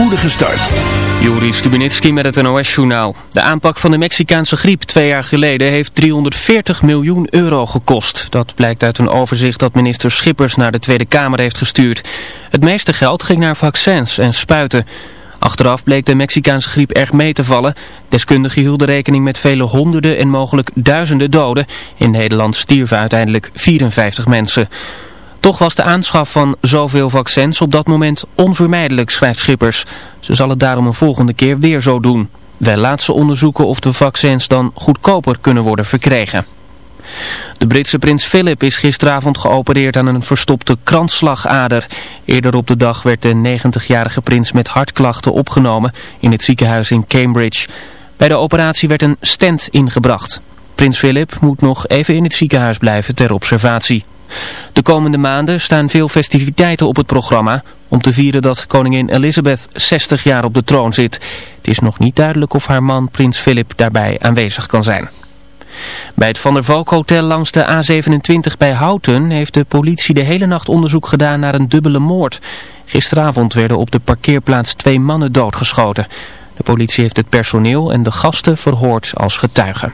spoedige start. Juri Stubenitski met het NOS-journaal. De aanpak van de Mexicaanse griep twee jaar geleden heeft 340 miljoen euro gekost. Dat blijkt uit een overzicht dat minister Schippers naar de Tweede Kamer heeft gestuurd. Het meeste geld ging naar vaccins en spuiten. Achteraf bleek de Mexicaanse griep erg mee te vallen. Deskundigen hielden rekening met vele honderden en mogelijk duizenden doden. In Nederland stierven uiteindelijk 54 mensen. Toch was de aanschaf van zoveel vaccins op dat moment onvermijdelijk, schrijft Schippers. Ze zal het daarom een volgende keer weer zo doen. Wij laten ze onderzoeken of de vaccins dan goedkoper kunnen worden verkregen. De Britse prins Philip is gisteravond geopereerd aan een verstopte kransslagader. Eerder op de dag werd de 90-jarige prins met hartklachten opgenomen in het ziekenhuis in Cambridge. Bij de operatie werd een stent ingebracht. Prins Philip moet nog even in het ziekenhuis blijven ter observatie. De komende maanden staan veel festiviteiten op het programma om te vieren dat koningin Elizabeth 60 jaar op de troon zit. Het is nog niet duidelijk of haar man prins Philip daarbij aanwezig kan zijn. Bij het Van der Valk Hotel langs de A27 bij Houten heeft de politie de hele nacht onderzoek gedaan naar een dubbele moord. Gisteravond werden op de parkeerplaats twee mannen doodgeschoten. De politie heeft het personeel en de gasten verhoord als getuigen.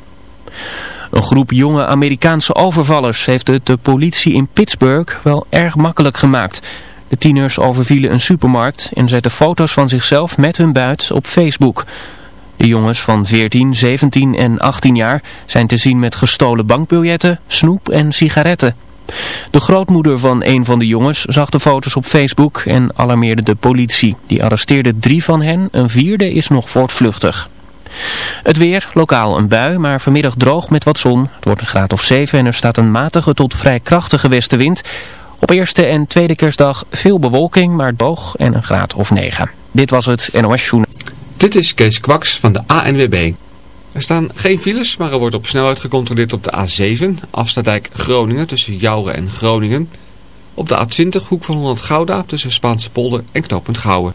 Een groep jonge Amerikaanse overvallers heeft het de politie in Pittsburgh wel erg makkelijk gemaakt. De tieners overvielen een supermarkt en zetten foto's van zichzelf met hun buit op Facebook. De jongens van 14, 17 en 18 jaar zijn te zien met gestolen bankbiljetten, snoep en sigaretten. De grootmoeder van een van de jongens zag de foto's op Facebook en alarmeerde de politie. Die arresteerde drie van hen, een vierde is nog voortvluchtig. Het weer, lokaal een bui, maar vanmiddag droog met wat zon. Het wordt een graad of 7 en er staat een matige tot vrij krachtige westenwind. Op eerste en tweede kerstdag veel bewolking, maar het boog en een graad of 9. Dit was het NOS Journal. Dit is Kees Kwaks van de ANWB. Er staan geen files, maar er wordt op snelheid gecontroleerd op de A7, Afstadijk Groningen tussen Jouren en Groningen. Op de A20, hoek van Holland Gouda tussen Spaanse polder en knooppunt Gouwen.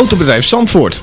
Autobedrijf Zandvoort.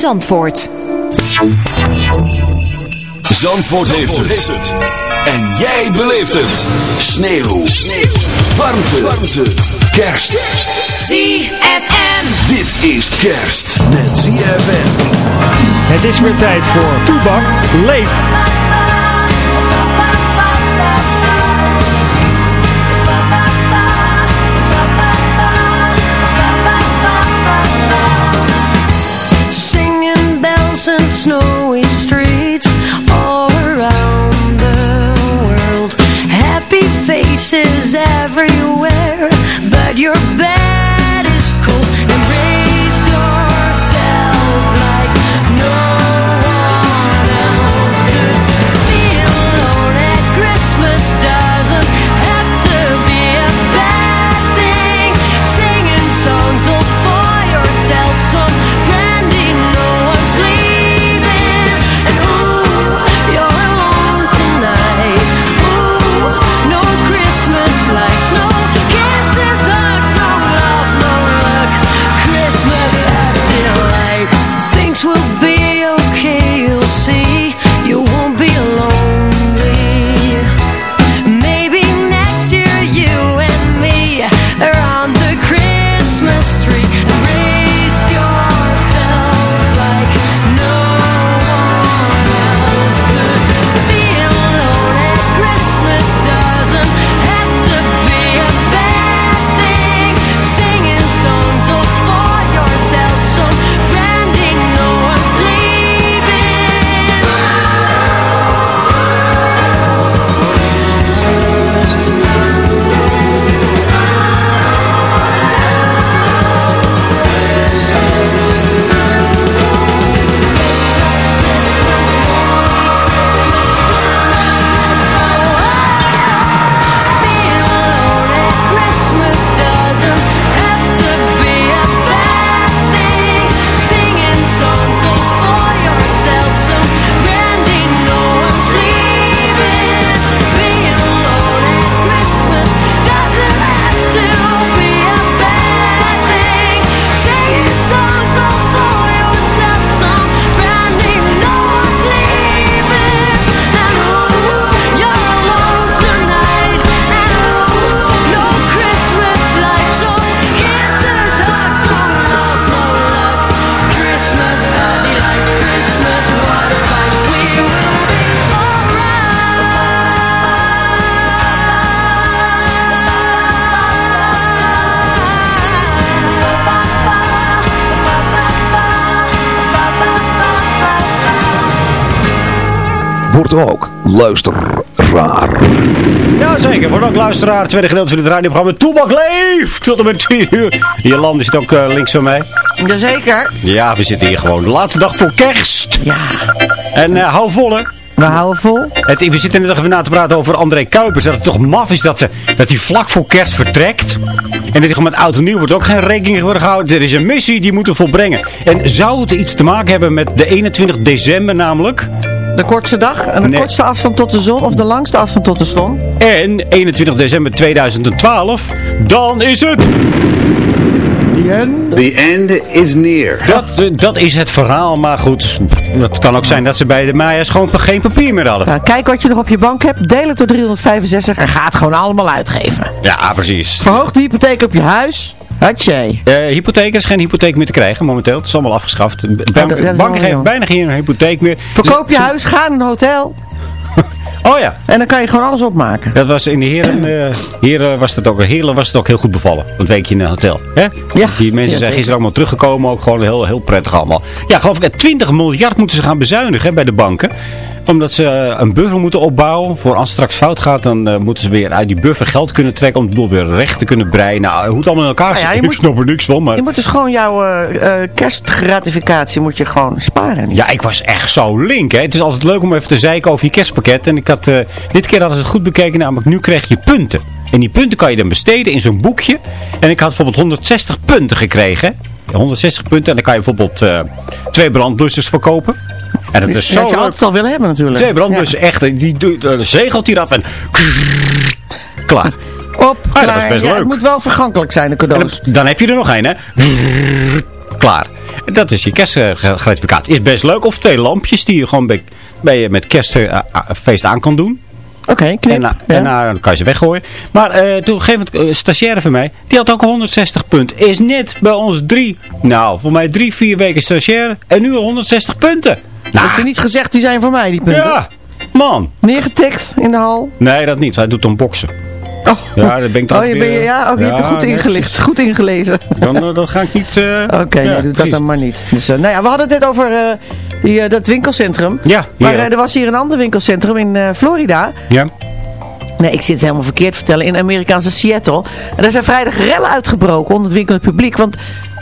Zandvoort. Zandvoort heeft het. En jij beleeft het. Sneeuw. Sneeuw. Warmte. Warmte. Kerst. ZFM. Dit is kerst met ZFM. Het is weer tijd voor Toebak leeft. Luisteraar. Jazeker, wordt ook luisteraar. Tweede gedeelte van het radioprogramma Toebak leeft. Tot en met 10 uur. Jolande zit ook eh, links van mij. Jazeker. Ja, we zitten hier gewoon. De laatste dag voor kerst. Ja. En eh, hou vol hè. We houden vol. Het, we zitten net even na te praten over André Kuipers. Dat het toch maf is dat, ze, dat hij vlak voor kerst vertrekt. En dat hij gewoon met oud en nieuw wordt ook geen rekening worden gehouden. Er is een missie die moeten volbrengen. En zou het iets te maken hebben met de 21 december namelijk? De kortste dag en de Nee. kortste afstand tot de zon of de langste afstand tot de zon. En 21 december 2012, dan is het... The end is near. Dat, eh, dat is het verhaal, maar goed. Het kan ook zijn dat ze bij de Maya's gewoon geen papier meer hadden. Nou, kijk wat je nog op je bank hebt, deel het door 365 en ga het gewoon allemaal uitgeven. Ja, precies. Verhoog de hypotheek op je huis. Hatje. Eh hypotheek is geen hypotheek meer te krijgen momenteel. Het is allemaal afgeschaft. Bank- banken geven bijna geen hypotheek meer. Verkoop je huis, ga naar een hotel Oh ja. en dan kan je gewoon alles opmaken. Dat was in de heren, eh heren was het ook, heren was het ook heel goed bevallen. Dat weekje in een hotel. Hè? Ja, Die mensen ja, zijn gisteren allemaal teruggekomen. Ook gewoon heel, heel prettig allemaal. Ja, geloof ik, eh, 20 miljard moeten ze gaan bezuinigen hè, bij de banken. Omdat ze eh, een buffer moeten opbouwen. Voor als het straks fout gaat, dan eh, moeten ze weer uit die buffer geld kunnen trekken. Om het boel weer recht te kunnen breien. Nou, hoe het allemaal in elkaar Nou ja, zit. je ik moet- snap er niks van. Maar... Je moet dus gewoon jouw eh, eh, kerstgratificatie moet je gewoon sparen. Ja, ik was echt zo link. Hè. Het is altijd leuk om even te zeiken over je kerstpakket. En ik had, dit keer hadden ze het goed bekeken, namelijk nu krijg je punten. En die punten kan je dan besteden in zo'n boekje. En ik had bijvoorbeeld 160 punten gekregen. hè. 160 punten. En dan kan je bijvoorbeeld eh, twee brandblussers verkopen. En dat is Dat zo had je altijd al willen hebben natuurlijk. Twee brandblussen, echt. eh, Die eh, zegelt hier af en... Klaar. Ja. Op, Ah, dat klaar. was best Ja, leuk. het moet wel vergankelijk zijn, de cadeaus. dan, dan heb je er nog één, hè. Klaar. Dat is je kerstgratificatie. Is best leuk. Of twee lampjes die je gewoon bij, bij, met kerstfeest aan kan doen. Oké, knip. En, na, Ja. en na- dan kan je ze weggooien. Maar eh toen geef het een stagiaire van mij. Die had ook 160 punten. Is net bij ons drie. Nou, voor mij drie, vier weken stagiaire. En nu al 160 punten. Nou, Heb je niet gezegd, die zijn voor mij, die punten? ja. Man. Neergetikt in de hal? Nee, dat niet. Hij doet dan boksen. Oh, Ja, dat ben ik dan oh je, ben je, weer- ja? Oh, je hebt Ja, goed ingelicht, goed ingelezen. Dan, eh, dan ga ik niet... eh, Oké, ja, nee, doe dat dan maar niet. Dus, eh, nou ja, we hadden het net over die, dat winkelcentrum. Ja, Maar er was hier een ander winkelcentrum in Florida. Ja. Nee, ik zit het helemaal verkeerd te vertellen. In Amerikaanse Seattle. En daar zijn vrijdag rellen uitgebroken onder het winkelend publiek. Want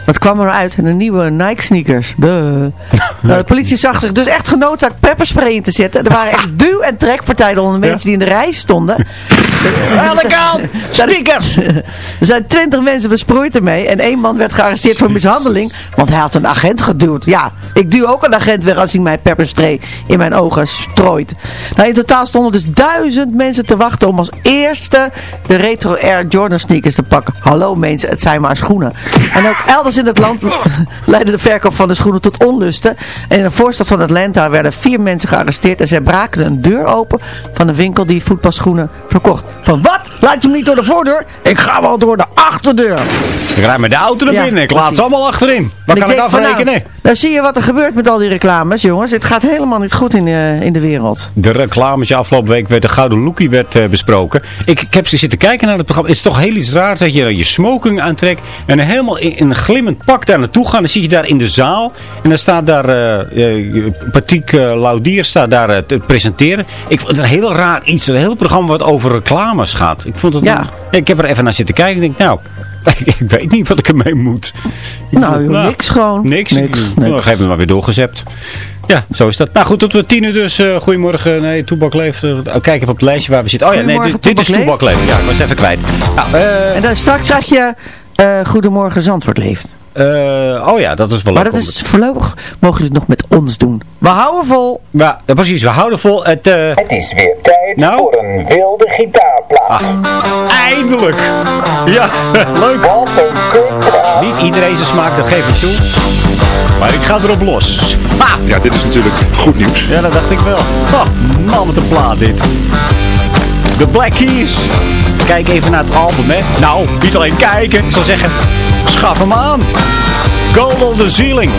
wat kwam er uit? Een nieuwe Nike sneakers. De. Nou, de politie zag zich dus echt genoodzaakt pepperspray in te zetten. Er waren echt duw- en trekpartijen onder de mensen die in de rij stonden. Alle kant! Sneakers! Er zijn twintig mensen besproeid ermee. En één man werd gearresteerd voor mishandeling. Want hij had een agent geduwd. Ja, ik duw ook een agent weg als hij mij pepperspray in mijn ogen strooit. Nou, in totaal stonden dus duizend mensen te wachten om als eerste de Retro Air Jordan sneakers te pakken. Hallo mensen, het zijn maar schoenen. En ook elders in het land leidde de verkoop van de schoenen tot onlusten. En in een voorstad van Atlanta werden vier mensen gearresteerd. En zij braken een deur open van een winkel die voetbalschoenen verkocht. Van wat? Laat je hem niet door de voordeur? Ik ga wel door de achterdeur. Ik rijd met de auto naar Ja, binnen. Ik laat ze allemaal achterin. Wat En kan ik afrekenen? Nou, dan zie je wat er gebeurt met al die reclames, jongens. Het gaat helemaal niet goed in, de in de wereld. De reclames afgelopen week werd de Gouden Lookie werd, eh, besproken. Ik, ik heb ze zitten kijken naar het programma. Het is toch heel iets raars dat je je smoking aantrekt. En helemaal in, in een glimmend pak daar naartoe gaan. Dan zie je daar in de zaal. En dan staat daar eh, Patrick eh, Laudier staat daar te presenteren. Ik vond het een heel raar iets. Een heel programma wat over reclames gaat. Ik, vond het Ja. een- ik heb er even naar zitten kijken. Ik denk nou... Ik weet niet wat ik ermee moet. Ik Nou, joh, niks gewoon. Niks. Niks, Ik- niks. Nou, geef maar weer doorgezept. Ja, zo is dat. Nou goed, tot we tien uur dus. goedemorgen. Nee, Toebak leeft. Oh, kijk even op het lijstje waar we zitten. Oh ja, nee, dit, dit is Toebak Toebak leeft. leeft. Ja, ik was even kwijt. Nou, En dan straks krijg je eh, Goedemorgen Zandvoort leeft. eh, oh ja, dat is wel Maar leuk dat is voorlopig, mogen jullie het nog met ons doen. We houden vol. Ja, precies. We houden vol. Het, eh, Het is weer tijd Nou? voor een wilde gitaarplaat. eindelijk. Ja, leuk. Wat een kutplaat. Niet iedereen zijn smaak, dat geef ik toe. Maar ik ga erop los. Ja, dit is natuurlijk goed nieuws. ja, dat dacht ik wel. Oh, man, met een plaat dit. De Black Keys. Kijk even naar het album, hè. Nou, niet alleen kijken. Ik zou zeggen, schaf hem aan. Gold on the ceiling.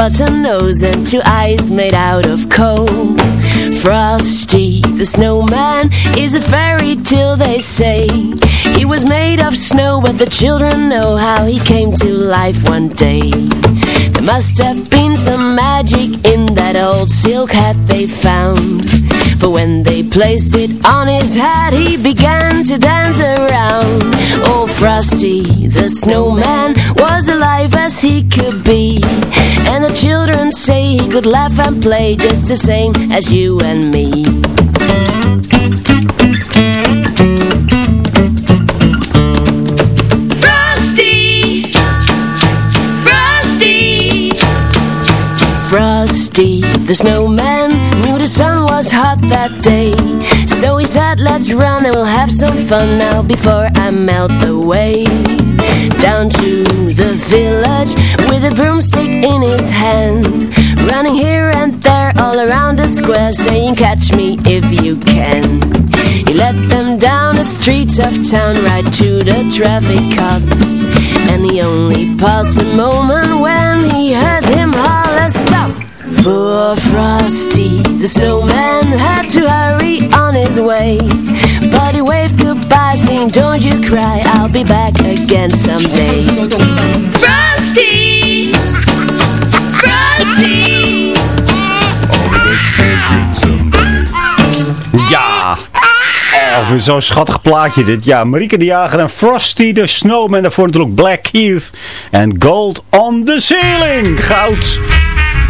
Button nose and two eyes made out of coal. Frosty the snowman is a fairy tale they say. He was made of snow but the children know how he came to life one day. There must have been some magic in that old silk hat they found. For when they placed it on his head he began to dance around. Oh Frosty the snowman was alive as he could be the children say he could laugh and play just the same as you and me. Frosty! Frosty! Frosty the snowman knew the sun was hot that day. So he said let's run and we'll have some fun now before I melt away. Down to the village with a broomstick in his hand. Running here and there all around the square saying catch me if you can. He led them down the streets of town right to the traffic cop. And he only paused a moment when he heard him holler stop! Poor Frosty, the snowman had to hurry on his way. But he waved goodbye saying don't you cry, I'll be back again someday! Oh, zo'n schattig plaatje dit. Ja, Marieke de Jager en Frosty de Snowman. Daarvoor natuurlijk Black Keith. En Gold on the Ceiling. Goud.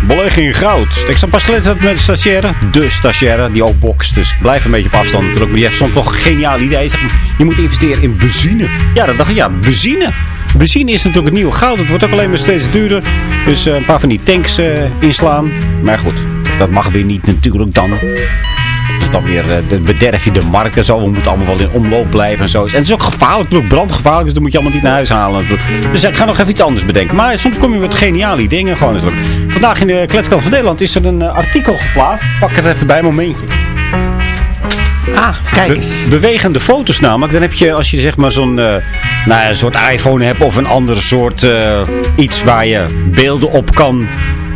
Belegging in goud. Ik zat pas geleden met de stagiaire. De stagiaire, die ook bokst. Dus blijf een beetje op afstand natuurlijk. Maar die heeft soms toch een geniaal idee. Je moet investeren in benzine. Ja, dat dacht ik, ja, benzine. Benzine is natuurlijk het nieuwe goud. Het wordt ook alleen maar steeds duurder. Dus eh, een paar van die tanks eh, inslaan. Maar goed, dat mag weer niet natuurlijk dan. Dat dan weer, dan bederf je de markt en zo. We moeten allemaal wel in omloop blijven en zo. En het is ook gevaarlijk, natuurlijk brandgevaarlijk. Dus dan moet je allemaal niet naar huis halen. natuurlijk. Dus ik ga nog even iets anders bedenken. Maar soms kom je met geniale dingen gewoon natuurlijk. Vandaag in de Kletskant van Nederland is er een eh, artikel geplaatst. Pak het even bij, een momentje. Ah, kijk Be- eens. bewegende foto's namelijk. Dan heb je, als je zeg maar zo'n eh, nou een soort iPhone hebt of een ander soort iets waar je beelden op kan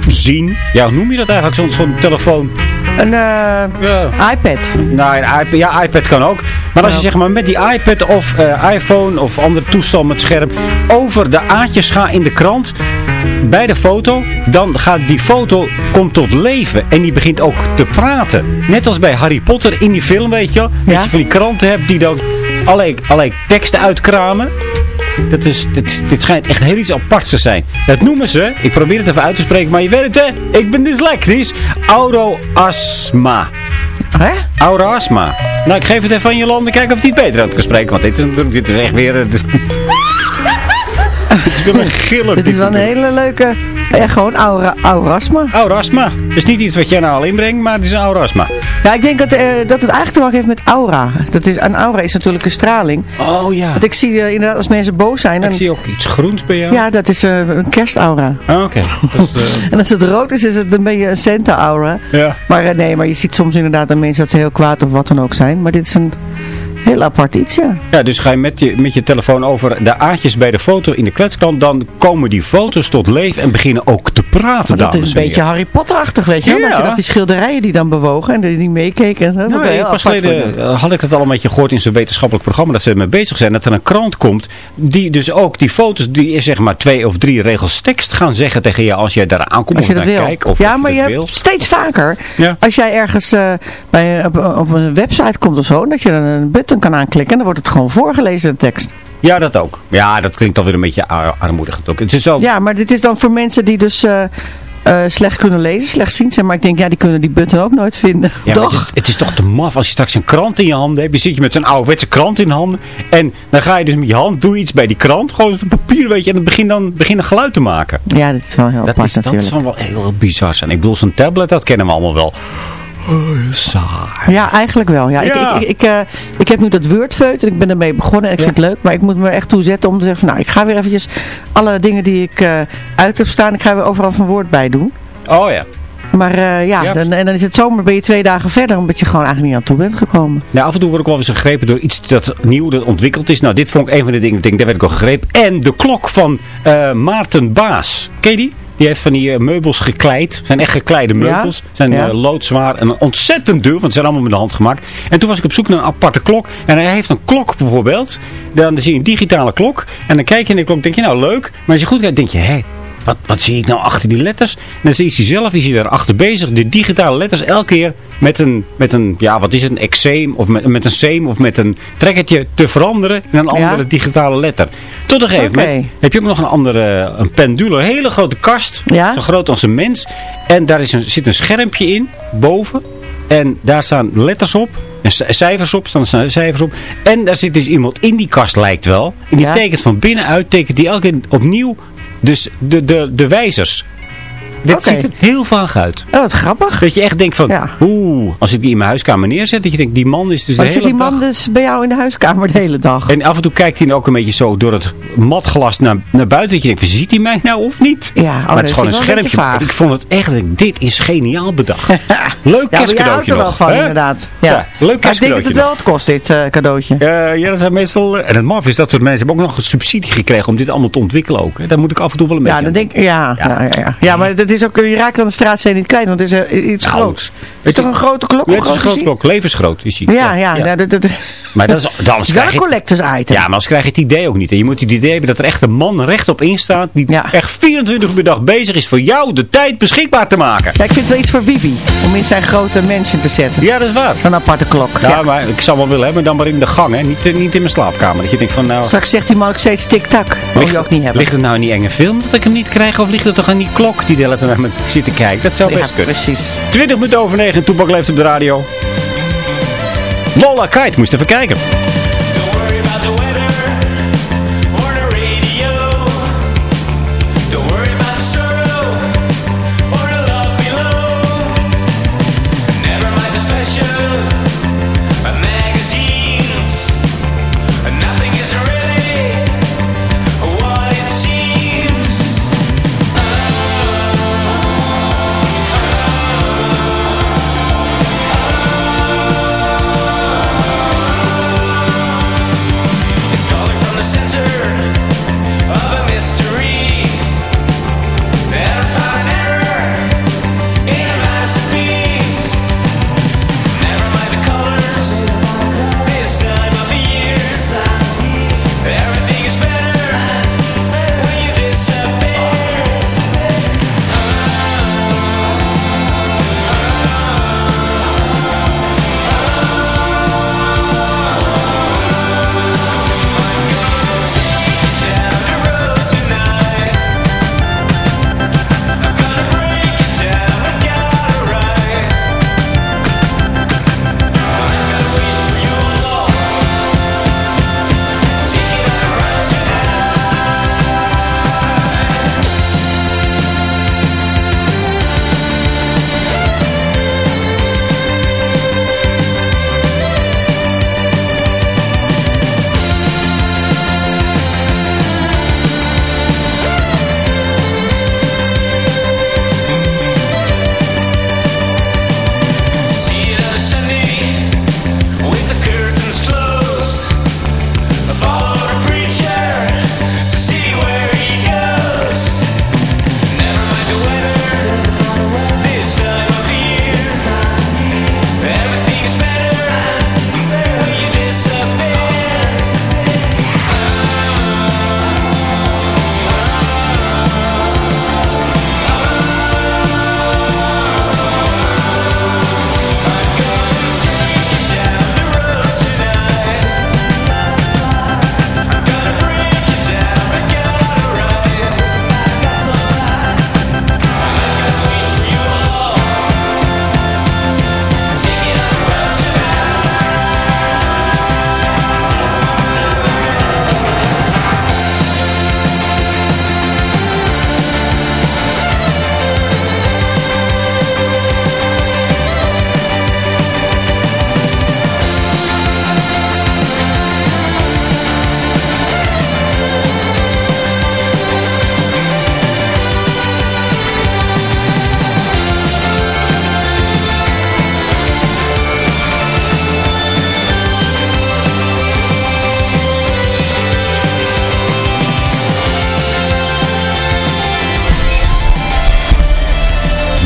zien. Ja, hoe noem je dat eigenlijk? Zo'n zo'n telefoon. Een eh, iPad. Nou, een iPad, ja, iPad kan ook. Maar als je zeg maar met die iPad of eh, iPhone of andere toestel met scherm over de aatjes gaat in de krant bij de foto, dan gaat die foto komt tot leven en die begint ook te praten. Net als bij Harry Potter in die film, weet je wel. Dat je van die kranten hebt die dan allerlei, allerlei teksten uitkramen. Dat is, dit, dit schijnt echt heel iets aparts te zijn. Dat noemen ze, ik probeer het even uit te spreken, maar je weet het hè, ik ben dyslectisch, auroasma. Hè? Aurasma. Nou, ik geef het even aan Jolande, kijken of hij het beter uit kan spreken. Want dit is, dit is echt weer... Het is, het is weer een giller. Dit is wel een hele leuke... Ja, gewoon aura, aurasma. Aurasma. Het is niet iets wat jij nou al inbrengt, maar het is een aurasma. Ja, ik denk dat, eh, dat het eigenlijk te maken heeft met aura. Dat is, een aura is natuurlijk een straling. Oh ja. Want ik zie eh, inderdaad als mensen boos zijn... Dan, Ik zie ook iets groens bij jou. ja, dat is eh, een kerstaura. Ah, Oké. En als het rood is, is het een beetje een Santa-aura. ja. Maar nee, maar je ziet soms inderdaad aan mensen dat ze heel kwaad of wat dan ook zijn. Maar dit is een heel apart iets, ja. ja, dus ga je met, je met je telefoon over de aardjes bij de foto in de kletskant. Dan komen die foto's tot leven en beginnen ook te praten, Maar dat is een en beetje. Harry Potter-achtig, weet je wel. Ja. Dat, je dat die schilderijen die dan bewogen en die die meekeken. en zo. Dat Nou, heel pas geleden eh, had ik het al een beetje gehoord in zo'n wetenschappelijk programma dat ze ermee bezig zijn. Dat er een krant komt die dus ook die foto's, die zeg maar twee of drie regels tekst gaan zeggen tegen je als jij daar aankomt Als je of dat naar wil. kijkt. Of ja, of maar je hebt steeds vaker, Ja. als jij ergens eh, bij, op, op een website komt of zo, dat je dan een button kan aanklikken en dan wordt het gewoon voorgelezen, de tekst. Ja, dat ook. Ja, dat klinkt alweer een beetje ar- armoedig. ook. Het is zo, Ja, maar dit is dan voor mensen die dus eh, eh, slecht kunnen lezen, slecht zien zijn. Maar ik denk, ja, die kunnen die button ook nooit vinden. Ja, maar het, Toch? is, het is toch te maf als je straks een krant in je handen hebt. Je zit je met zo'n ouderwetse krant in de handen. En dan ga je dus met je hand, doe iets bij die krant. Gewoon op papier, weet je. En dan begint dan begint een geluid te maken. Ja, dat is wel heel Dat, apart is, dat zal wel heel, heel bizar zijn. Ik bedoel, zo'n tablet, dat kennen we allemaal wel. Saai. Ja, eigenlijk wel. Ja. Ja. Ik, ik, ik, eh, ik heb nu dat Wordfeut en ik ben ermee begonnen en ik vind het leuk. Maar ik moet me er echt toe zetten om te zeggen van nou, ik ga weer eventjes alle dingen die ik eh, uit heb staan, ik ga weer overal van woord bij doen. Oh ja. Maar eh, ja, Ja. dan, en dan is het zomer, ben je twee dagen verder, omdat je gewoon eigenlijk niet aan toe bent gekomen. Nou, af en toe word ik wel eens gegrepen door iets dat nieuw, dat ontwikkeld is. Nou, dit vond ik een van de dingen, ik denk, daar werd ik al gegrepen. En de klok van eh, Maarten Baas. Ken je die? Die heeft van die eh, meubels gekleid. zijn echt gekleide meubels. Zijn Ja. eh, loodzwaar en ontzettend duur, want ze zijn allemaal met de hand gemaakt. En toen was ik op zoek naar een aparte klok. En hij heeft een klok bijvoorbeeld. Dan zie je een digitale klok. En dan kijk je in de klok en denk je, nou leuk. Maar als je goed kijkt, denk je, hé, wat, wat zie ik nou achter die letters? En dan is hij zelf is hij daarachter bezig. De digitale letters elke keer met een, met een ja, wat is het, een exeem of met, met een seam of met een trekkertje te veranderen in een Ja. andere digitale letter. Tot een gegeven moment heb je ook nog een andere, een pendule, een hele grote kast. Ja. Zo groot als een mens. En daar is een, zit een schermpje in, boven. En daar staan letters op. En cijfers op, staan er cijfers op. En daar zit dus iemand in die kast, lijkt wel. En die Ja. tekent van binnenuit, tekent die elke keer opnieuw dus de, de, de wijzers. Dit ziet er heel vaag uit. Oh, wat grappig. Dat je echt denkt van, Ja. oeh, als ik die in mijn huiskamer neerzet, dat je denkt, die man is dus Maar de zit hele die man dag... dus bij jou in de huiskamer de hele dag? En af en toe kijkt hij ook een beetje zo door het matglas naar, naar buiten. Dat je denkt, ziet hij mij nou of niet? Ja, oh, maar het is gewoon een schermpje. Ik vond het echt, dit is geniaal bedacht. Leuk Ja, kerstcadeautje er wel van, inderdaad. Ja, Ja. leuk Maar ik denk dat kerstcadeautje het wel wat kost, dit eh, cadeautje. Eh, ja, dat zijn meestal... en het maf is, dat soort mensen hebben ook nog een subsidie gekregen om dit allemaal te ontwikkelen ook. Daar moet ik af en toe wel een Ja, beetje dan aan denk, ja, ja. Ja, ja, ja. maar dat is ook, je raakt dan de straatsteen niet kwijt, want het is eh, iets Nou, groots. Het is toch een grote klok? Ja, het is een groot klok, levensgroot is hij. Ja, ja. ja. dat, dat Maar dat is, dan krijg je, collectors item. ja, maar anders krijg je het idee ook niet. En je moet het idee hebben dat er echt een man rechtop in staat die echt 24 uur per dag bezig is voor jou de tijd beschikbaar te maken. Ja, ik vind het wel iets voor Wibi, om in zijn grote mansion te zetten. Ja, dat is waar. Een aparte klok. Ja, maar ik zou wel willen hebben, dan maar in de gang, hè. Niet, eh, niet in mijn slaapkamer. Dat je denkt van, nou... Straks zegt die man ook steeds tik-tak. Wil je ook niet hebben. ligt het nou in die enge film dat ik hem niet krijg? Of ligt het toch aan die klok die de hele tijd naar me zit te kijken? Dat zou ja, best kunnen. precies. 20 minuten over 9, Toepak leeft op de radio. Lola Kite, moest even kijken.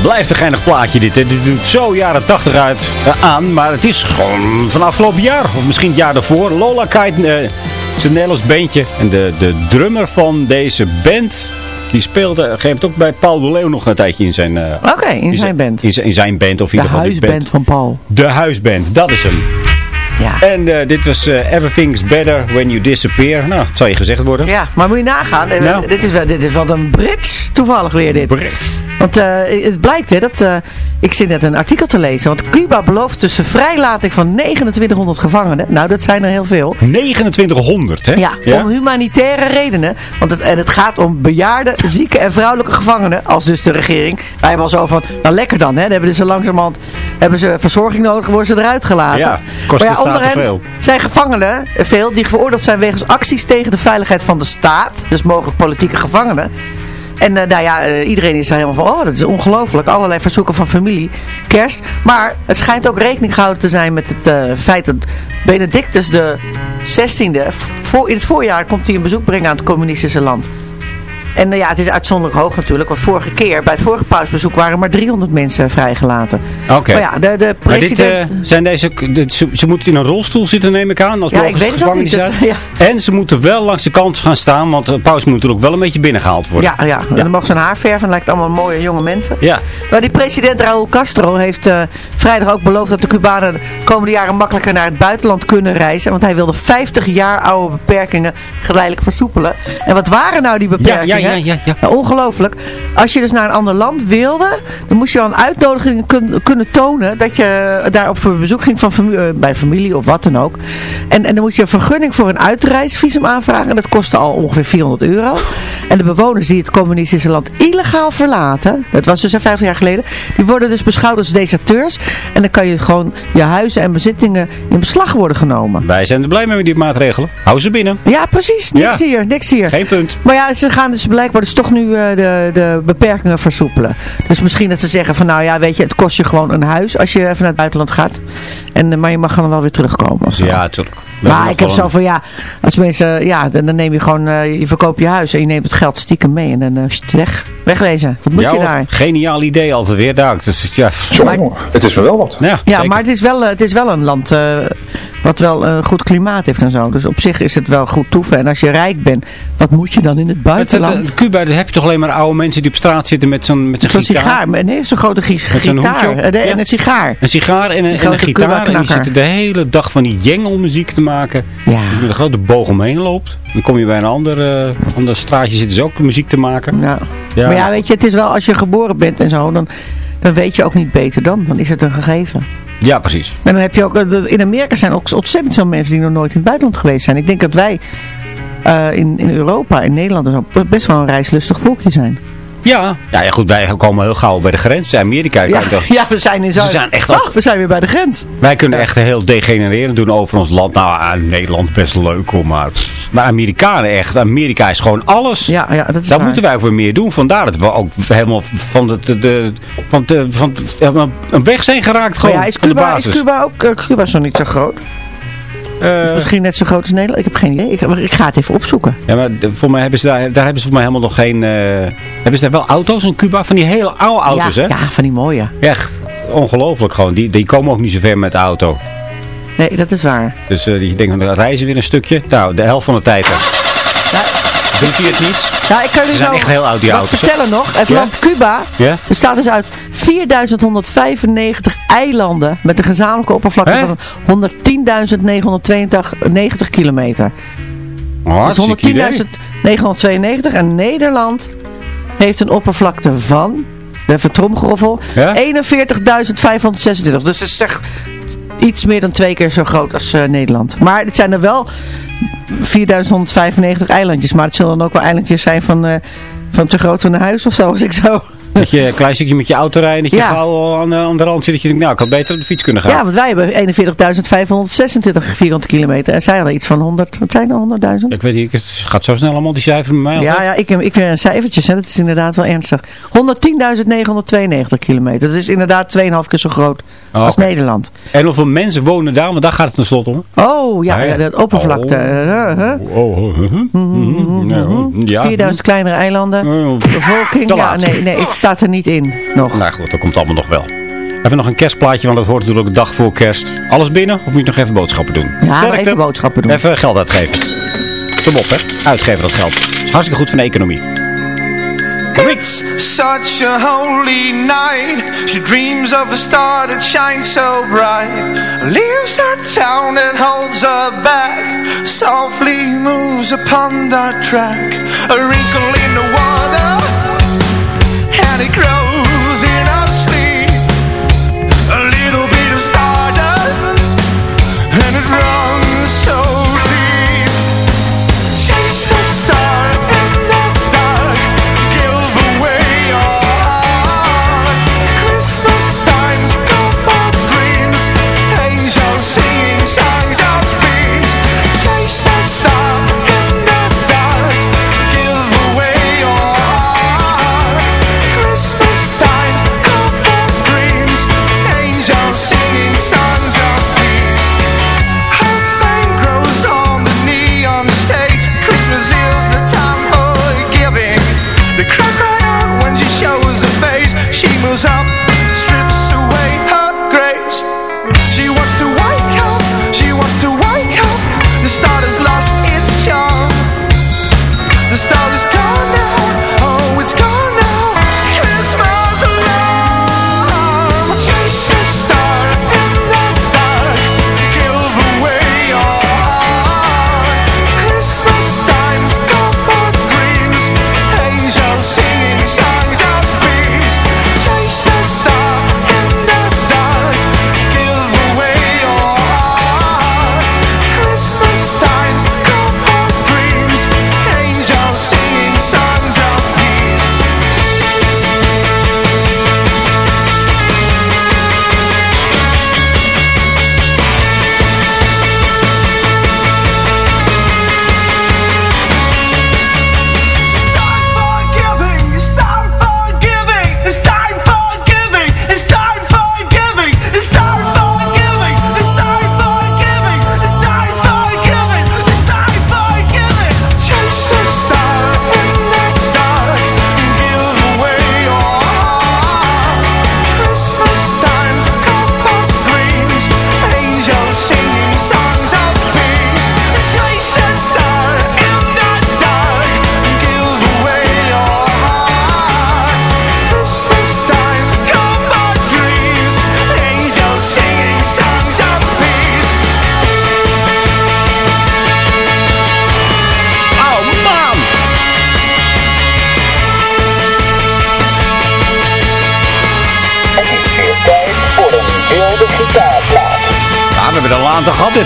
Blijft een geinig plaatje dit. Hè. Dit doet zo jaren 80 uit eh, aan. Maar het is gewoon van afgelopen jaar. Of misschien het jaar daarvoor. Lola Kite. eh, een Nederlands bandje. En de, de drummer van deze band. Die speelde geeft ook bij Paul de Leeuw nog een tijdje in zijn... eh, Oké, in zijn band. In zijn, in zijn band. Of in De ieder geval die huisband van Paul. De huisband. Dat is hem. Ja. En dit was Everything's Better When You Disappear. Nou, het zal je gezegd worden. Ja, maar moet je nagaan. Nou. Dit, is wel, dit is wel een bridge toevallig weer dit. Want eh, het blijkt hè, dat... eh, ik zit net een artikel te lezen. Want Cuba belooft de vrijlating van 2900 gevangenen. Nou, dat zijn er heel veel. 2900, hè? Ja, om humanitaire redenen. Want het, en het gaat om bejaarde, zieke en vrouwelijke gevangenen. Als dus de regering. Wij hebben al zo van, nou lekker dan. Hè. Dan hebben zo langzamerhand hebben ze verzorging nodig. worden ze eruit gelaten. Ja, kost maar ja, onder hen veel. zijn gevangenen, eh, veel, die veroordeeld zijn wegens acties tegen de veiligheid van de staat. Dus mogelijk politieke gevangenen. En eh, nou ja, eh, iedereen is er helemaal van, oh dat is ongelooflijk. Allerlei verzoeken van familie, kerst. Maar het schijnt ook rekening gehouden te zijn met het eh, feit dat Benedictus de 16e, voor, in het voorjaar komt hij een bezoek brengen aan het communistische land. En eh, ja, het is uitzonderlijk hoog natuurlijk. Want vorige keer, bij het vorige pausbezoek, waren maar 300 mensen vrijgelaten. Oké. Maar ja, de, de Maar dit, president... eh, zijn deze, ze, ze moeten in een rolstoel zitten, neem ik aan. Als Ja, ik weet het niet, dus, zijn. En ze moeten wel langs de kant gaan staan, want de paus moet natuurlijk wel een beetje binnengehaald worden. Ja, ja. En dan mag zijn haar verven. en lijkt allemaal mooie jonge mensen. Ja. Maar die president Raúl Castro heeft eh, vrijdag ook beloofd dat de Cubanen de komende jaren makkelijker naar het buitenland kunnen reizen. Want hij wilde 50 jaar oude beperkingen geleidelijk versoepelen. En wat waren nou die beperkingen? Ja, ja, ja, Nou, ongelooflijk. Als je dus naar een ander land wilde, dan moest je wel een uitnodiging kun- kunnen tonen dat je daar op bezoek ging van eh, bij familie of wat dan ook. En, en dan moet je een vergunning voor een uitreisvisum aanvragen. En dat kostte al ongeveer 400 euro. En de bewoners die het communistische land illegaal verlaten, dat was dus 50 jaar geleden, die worden dus beschouwd als deserteurs. En dan kan je gewoon je huizen en bezittingen in beslag worden genomen. Wij zijn er blij mee met die maatregelen. Hou ze binnen. Ja, precies. Niks Ja. hier, niks hier. Geen punt. Maar ja, ze gaan dus blijkbaar dus toch nu eh, de, de beperkingen versoepelen. Dus misschien dat ze zeggen van nou ja, weet je, het kost je gewoon een huis als je even naar het buitenland gaat. En, eh, maar je mag dan wel weer terugkomen of zo. Ja, natuurlijk. Maar ik heb zo van ja, als mensen, ja, dan, dan neem je gewoon, eh, je verkoopt je huis en je neemt het geld stiekem mee en dan sst, weg, wegwezen. Wat moet Ja, je daar? Geniaal idee altijd weer daar. Dus, ja, het is me wel wat. ja, Ja, maar het is wel, het is wel een land eh, wat wel een goed klimaat heeft en zo. Dus op zich is het wel goed toeven. En als je rijk bent, wat moet je dan in het buitenland? het- Cuba, daar heb je toch alleen maar oude mensen die op straat zitten met zo'n met zo'n sigaar, nee, zo'n grote gitaar. op. Eh, Ja. En een sigaar. Een sigaar en een, en gitaar. En die zitten de hele dag van die jengelmuziek te maken. Ja. Die met een grote boog omheen loopt. Dan kom je bij een ander, eh, ander straatje zitten ze ook muziek te maken. Ja. Ja. Maar ja, weet je, het is wel als je geboren bent en zo, dan, dan weet je ook niet beter dan. Dan is het een gegeven. Ja, precies. En dan heb je ook, eh, in Amerika zijn ook ontzettend veel mensen die nog nooit in het buitenland geweest zijn. Ik denk dat wij eh, in, in Europa, in Nederland best wel een reislustig volkje zijn. Ja. ja, ja, goed, wij komen heel gauw bij de grens. Amerika, Ja, toch- ja we zijn in. Ze zijn echt Oh, ook- we zijn weer bij de grens. wij kunnen echt heel degenererend doen over ons land. Nou, ah, Nederland best leuk hoor, maar... Maar Amerikanen echt, Amerika is gewoon alles. Ja, ja dat is Daar waar. moeten wij weer meer doen. Vandaar dat we ook helemaal van de, de, van de, van de- weg zijn geraakt Maar gewoon ja, is van de Cuba, basis. is Cuba ook, eh, Cuba is nog niet zo groot. Eh, Is misschien net zo groot als Nederland. Ik heb geen idee. Ik, ik ga het even opzoeken. Ja, maar voor mij hebben ze daar, daar hebben ze voor mij helemaal nog geen... eh, hebben ze daar wel auto's in Cuba? Van die hele oude auto's, ja, hè? ja, van die mooie. Echt, ongelooflijk gewoon. Die, die komen ook niet zo ver met de auto. Nee, dat is waar. Dus eh die denken, reizen weer een stukje. Nou, de helft van de tijd. hè. Doet hij het niet? Ja, ik kan Ze u zijn zo echt heel oud, die auto's, vertellen nog. Het Ja? land Cuba Ja? bestaat dus uit 4195 eilanden met een gezamenlijke oppervlakte Hè? van 110.992 kilometer. Oh, Dus hartstikke idee. 110.992 en Nederland heeft een oppervlakte van, even tromgeroffel, Ja? 41.526. Dus het is echt iets meer dan twee keer zo groot als eh, Nederland. Maar het zijn er wel 4195 eilandjes. Maar het zullen dan ook wel eilandjes zijn van, eh, van te groot van een huis of zo, als ik zo... Dat je een klein stukje met je auto rijdt dat je Ja. gauw aan, de- aan de rand zit. Dat je denkt, nou, ik had beter op de fiets kunnen gaan. Ja, want wij hebben 41.526 vierkante kilometer. En zij hadden iets van 100, wat zijn er, 100.000? Ik weet niet, het gaat zo snel allemaal die cijfer bij mij. Ja, ja, ik, ik weer cijfertjes, hè. dat is inderdaad wel ernstig. 110.992 kilometer. Dat is inderdaad 2,5 keer zo groot Oh, als. Nederland. En hoeveel mensen wonen daar? Want daar gaat het tenslotte om. Oh, ja, Ah, ja. dat oppervlakte. Oh. eh, eh, eh. Oh, oh, oh, oh. Mhm, nou, ja. 4000 kleinere eilanden. Oh, Bevolking, Te ja, nee, nee, het staat er niet in, nog. Nou goed, dat komt allemaal nog wel. Even nog een kerstplaatje, want dat hoort natuurlijk de dag voor kerst. Alles binnen of moet je nog even boodschappen doen? Ja, Sterkte. even boodschappen doen. Even geld uitgeven. Kom op, hè. Uitgeven dat geld. Is hartstikke goed voor de economie. It's such a holy night. She dreams of a star that shines so bright. Leaves her town and holds her back. Softly moves upon the track. A wrinkle in the water, it grows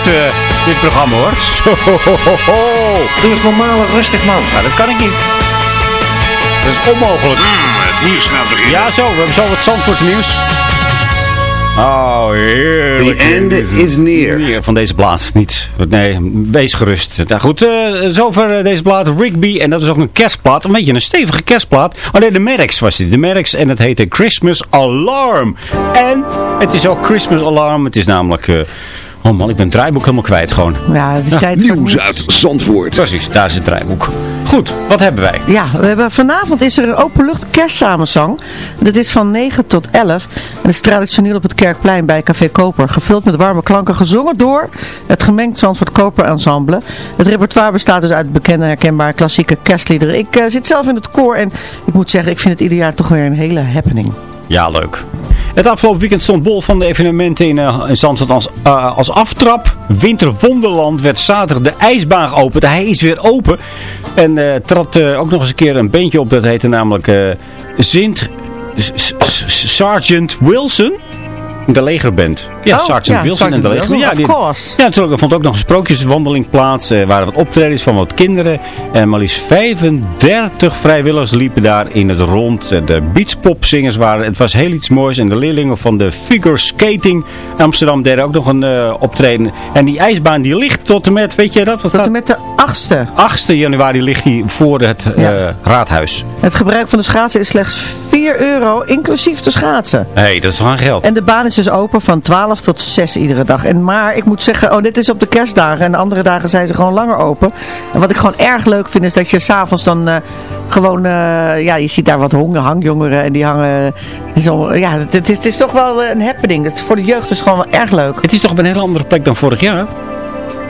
dit, eh, dit programma hoor. Zo, Doe eens normaal en rustig man. Nou, dat kan ik niet. Dat is onmogelijk. het nieuws gaat beginnen. Ja, zo. We hebben zo wat Zandvoorts nieuws. Oh, heerlijk. The end is near. Van deze plaat niet. Nee, wees gerust. Nou goed, eh zover eh, deze plaat. Rigby. En dat is ook een kerstplaat. Een beetje een stevige kerstplaat. Oh nee, de Merks was dit. De Merks. En het heette Christmas Alarm. En het is ook Christmas Alarm. Het is namelijk... eh, oh man, ik ben het draaiboek helemaal kwijt gewoon. Ja, het is tijd voor Nieuws uit Zandvoort. Precies, daar is het draaiboek. Goed, wat hebben wij? Ja, we hebben, vanavond is er een openlucht kerstsamenzang. Dat is van 9 tot 11. En dat is traditioneel op het Kerkplein bij Café Koper. Gevuld met warme klanken, gezongen door het gemengd Zandvoort Koper Ensemble. Het repertoire bestaat dus uit bekende herkenbare klassieke kerstliederen. Ik eh, zit zelf in het koor en ik moet zeggen, ik vind het ieder jaar toch weer een hele happening. Ja, leuk. Het afgelopen weekend stond bol van de evenementen in, eh, in Zandvoort als, eh, als aftrap. Winterwonderland werd zaterdag de ijsbaan geopend. Hij is weer open. En eh trad ook nog eens een keer een bandje op. Dat heette namelijk Sint Sergeant Wilson. De legerband. Ja, Oh, Sergeant ja, Wilson en de legerband. Ja, of die- course. ja, natuurlijk. Er vond ook nog een sprookjeswandeling plaats. Er waren wat optredens van wat kinderen. En maar liefst 35 vrijwilligers liepen daar in het rond. De beachpopzingers waren. Het was heel iets moois. En de leerlingen van de figure skating Amsterdam deden ook nog een eh, optreden. En die ijsbaan die ligt tot en met, weet je dat? Wat Tot en met de 8e. 8e januari ligt hij voor het eh, raadhuis. Het gebruik van de schaatsen is slechts 4 euro, inclusief de schaatsen. Hé, hey, dat is gewoon geld. En de baan is dus open van 12 tot 6 iedere dag. En maar ik moet zeggen, oh dit is op de kerstdagen en de andere dagen zijn ze gewoon langer open. En wat ik gewoon erg leuk vind is dat je s'avonds dan uh, gewoon, uh, ja je ziet daar wat honger, hangjongeren en die hangen, zo, ja het, het, is, het is toch wel een happening. Is voor de jeugd dus gewoon wel erg leuk. Het is toch een hele andere plek dan vorig jaar?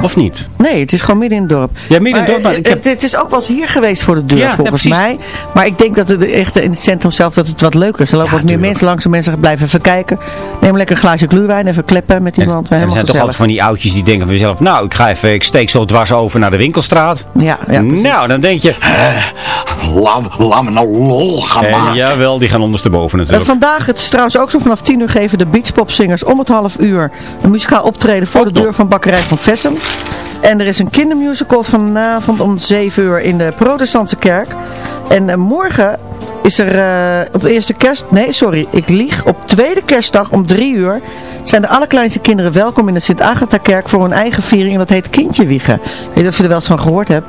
Of niet? Nee, het is gewoon midden in het dorp. Ja, midden in het dorp. Maar ik heb... Het is ook wel eens hier geweest voor de deur, ja, volgens ja, mij. Maar ik denk dat het echt in het centrum zelf dat het wat leuker is. Er lopen wat meer mensen langs en mensen blijven even kijken. Neem lekker een glaasje gluwijn, even kleppen met iemand. En, er zijn toch altijd van die oudjes die denken van zichzelf, nou, ik ga even, ik steek zo dwars over naar de winkelstraat. Ja, ja Nou, dan denk je... Uh, laat, laat me nou lol gaan maken. Jawel, die gaan ondersteboven natuurlijk. En vandaag, het is trouwens ook zo vanaf 10 uur geven de beachpopzingers om het half uur een muzikaal optreden voor de deur van bakkerij van Vessen. En er is een kindermusical vanavond om 7 uur in de protestantse kerk. En uh, morgen is er uh, op de eerste kerst... Nee, sorry, ik lieg. Op tweede kerstdag om 3 uur zijn de allerkleinste kinderen welkom in de Sint-Agatha-kerk voor hun eigen viering. En dat heet Kindje Wiegen. Ik weet niet of je er wel eens van gehoord hebt.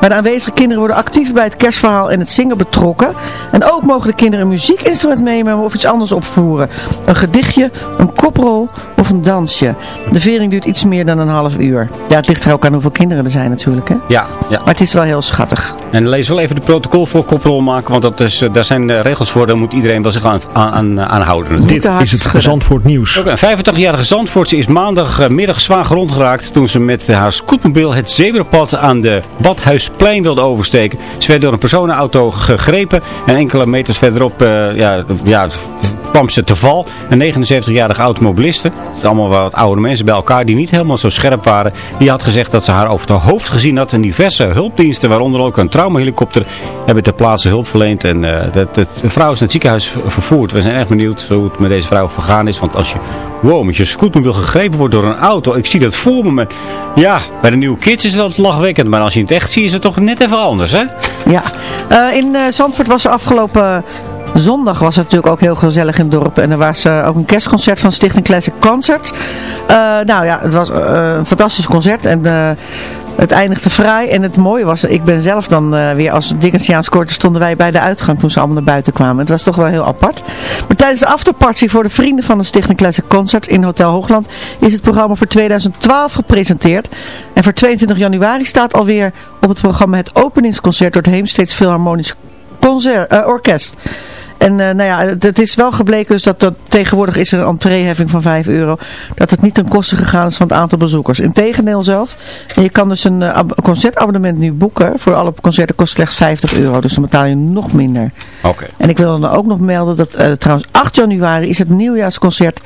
Maar de aanwezige kinderen worden actief bij het kerstverhaal en het zingen betrokken. En ook mogen de kinderen een muziekinstrument meenemen of iets anders opvoeren. Een gedichtje, een koprol of een dansje. De viering duurt iets meer dan een half uur. Ja, het ligt er ook aan hoeveel kinderen er zijn natuurlijk. Hè? Ja, ja. Maar het is wel heel schattig. En lees wel even de protocol voor koprol maken, want dat is, daar zijn regels voor. Daar moet iedereen wel zich aan, aan, aan houden. Dit is het Zandvoort nieuws. Een 85-jarige Zandvoortse is maandagmiddag zwaar gewond geraakt toen ze met haar scootmobiel het zebrapad aan de Badhuisplein wilde oversteken. Ze werd door een personenauto gegrepen en enkele meters verderop uh, ja, ja, kwam ze te val. Een 79-jarige automobiliste, het zijn allemaal wat oude mensen bij elkaar die niet helemaal zo scherp waren. Die had gezegd dat ze haar over het hoofd gezien had en diverse hulpdiensten, waaronder ook een traumahelikopter, hebben ter plaatse hulp verleend. En uh, de, de, de, vrouw is naar het ziekenhuis vervoerd. We zijn erg benieuwd hoe het met deze vrouw vergaan is, want als je wow, met je scootmobiel gegrepen wordt door een auto. Ik zie dat voor me. Ja, bij de nieuwe kids is dat lachwekkend. Maar als je het echt ziet, is het toch net even anders, hè? Ja. Uh, in uh, Zandvoort was er afgelopen zondag was het natuurlijk ook heel gezellig in het dorp. En er was ook een kerstconcert van Stichting Classic Concert. nou ja, het was een fantastisch concert. En het eindigde vrij. En het mooie was, ik ben zelf dan uh, weer als Dickensiaans korte stonden wij bij de uitgang toen ze allemaal naar buiten kwamen. Het was toch wel heel apart. Maar tijdens de afterparty voor de vrienden van de Stichting Classic Concert in Hotel Hoogland is het programma voor 2012 gepresenteerd. En voor 22 januari staat alweer op het programma het openingsconcert door het Heemsteeds Philharmonisch concert, uh, Orkest. En uh, nou ja, het is wel gebleken dus dat, dat tegenwoordig is er een entreeheffing van 5 euro. Dat het niet ten koste gegaan is van het aantal bezoekers. Integendeel zelfs. En je kan dus een uh, concertabonnement nu boeken. Voor alle concerten kost slechts 50 euro. Dus dan betaal je nog minder. Oké. En ik wil dan ook nog melden dat uh, trouwens 8 januari is het nieuwjaarsconcert.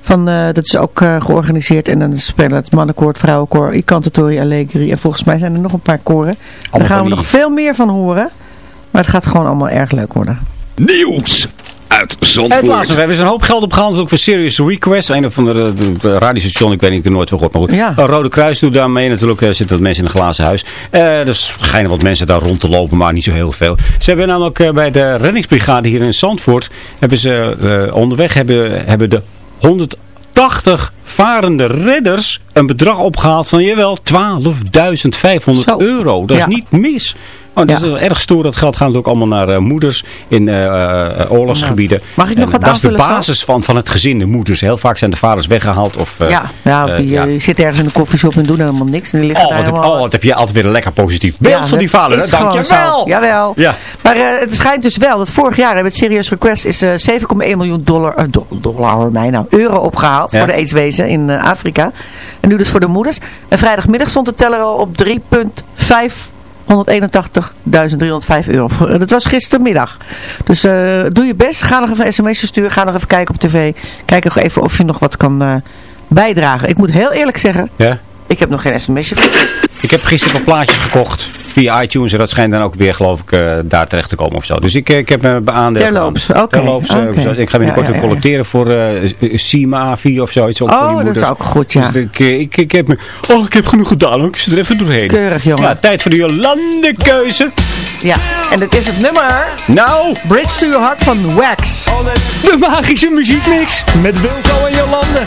Van, dat is ook georganiseerd. En dan spelen het mannenkoor, vrouwenkoor, I Cantatori, Allegri. En volgens mij zijn er nog een paar koren. Daar gaan we nog veel meer van horen. Maar het gaat gewoon allemaal erg leuk worden. Nieuws uit Zandvoort. Het laatste, we hebben dus een hoop geld opgehaald. Ook voor Serious Request. Een of andere radiostation, ik weet niet, ik heb er nooit van gehoord. Maar goed. Ja. Rode Kruis doet daarmee. Natuurlijk uh, zitten wat mensen in een glazen huis. Uh, dus schijnen wat mensen daar rond te lopen, maar niet zo heel veel. Ze hebben namelijk uh, bij de reddingsbrigade hier in Zandvoort, hebben ze onderweg hebben, hebben de 180 varende redders een bedrag opgehaald van, jawel, 12.500 euro. Dat is niet mis. Oh, dat ja. is wel erg stoer. Dat geld gaat ook allemaal naar uh, moeders in uh, uh, oorlogsgebieden. Mag ik nog en, wat Dat is de basis van, van het gezin, de moeders. Heel vaak zijn de vaders weggehaald. Of, ja, ja, of die zitten ergens in de koffieshop en doen helemaal niks. En die liggen oh, wat, helemaal... heb, oh, wat heb je altijd weer een lekker positief beeld van die vader. Hè? Dankjewel. Jawel. Ja. Maar het schijnt dus wel dat vorig jaar met Serious Request is 7,1 miljoen dollar, do, dollar mij nou, euro opgehaald voor de aidswezen in Afrika. En nu dus voor de moeders. En vrijdagmiddag stond de teller al op 3,5 181.305 euro. Dat was gistermiddag. Dus uh, doe je best. Ga nog even een sms'je sturen. Ga nog even kijken op tv. Kijk nog even of je nog wat kan uh, bijdragen. Ik moet heel eerlijk zeggen. Ja? Ik heb nog geen sms'je. Ik heb gisteren wat plaatjes gekocht via iTunes. En dat schijnt dan ook weer, geloof ik, uh, daar terecht te komen of zo. Dus ik, ik heb me beaandeel. Terloops, oké. Okay. Terloops, okay. Ik ga binnenkort ja, ja, ja. collecteren voor Sima Avi of zoiets. Oh, voor die dat is ook goed, ja. Dus ik, ik, ik, heb me, oh, ik heb genoeg gedaan. Ik zit er even doorheen. Keurig, jongen. Ja, tijd voor de Jolande keuze. Ja, en dat is het nummer. Nou. Bridge to Your Heart van Wax. De magische muziekmix met Wilco en Jolande.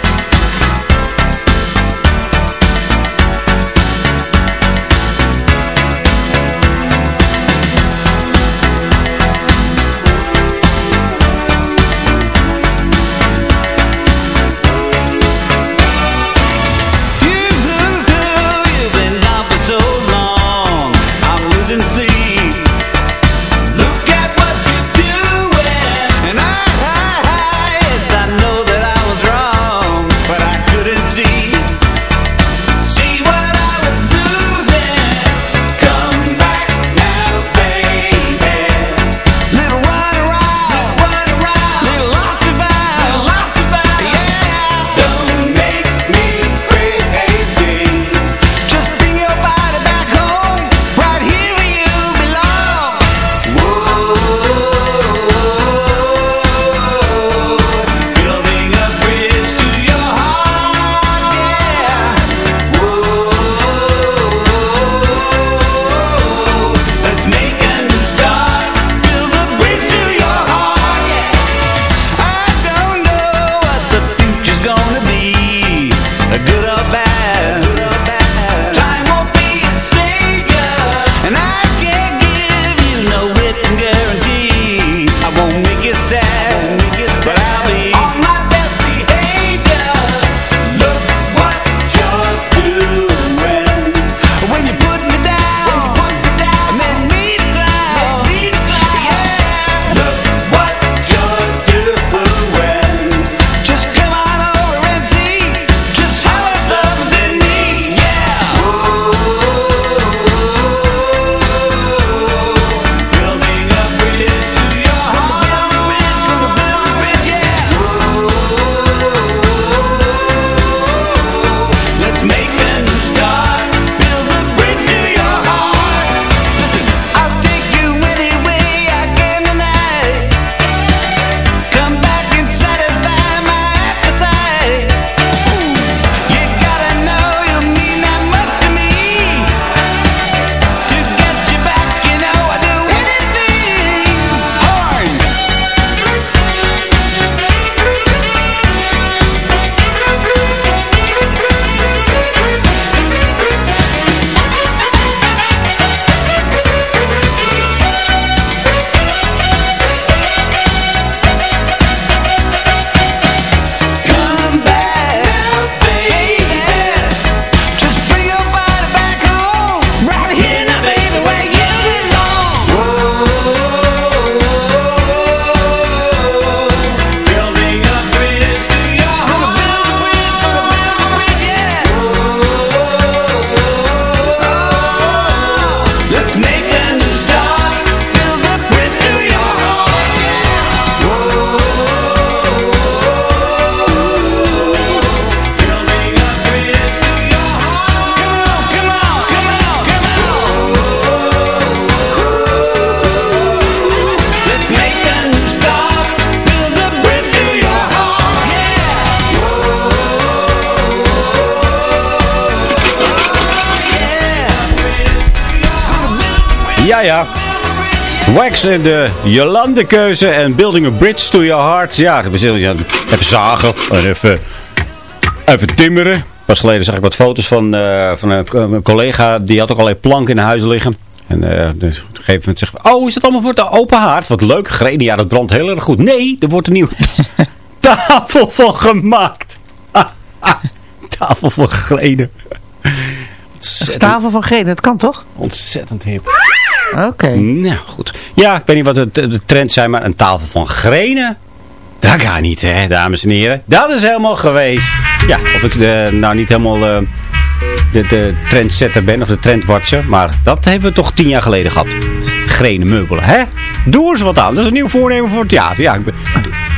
En de Jolande-keuze en Building a Bridge to Your Heart. Ja, even zagen en even, even timmeren. Pas geleden zag ik wat foto's van, eh, van een, collega. Die had ook allerlei planken in huis liggen. En uh, dus op een gegeven moment zegt oh, is dat allemaal voor de open haard? Wat leuk, gereden. Ja, dat brandt heel erg goed. Nee, er wordt een nieuwe tafel van gemaakt. tafel van Greden. Tafel van Greden, dat kan toch? Ontzettend hip. Oké. Nou, goed. Ja, ik weet niet wat de, de trends zijn, maar een tafel van grenen, dat gaat niet, hè, dames en heren. Dat is helemaal geweest. Ja, of ik de, nou niet helemaal uh, de, de trendsetter ben, of de trendwatcher, maar dat hebben we toch tien jaar geleden gehad. Grenen meubelen, hè? Doe eens wat aan. Dat is een nieuw voornemen voor het theater. Ja, ik ben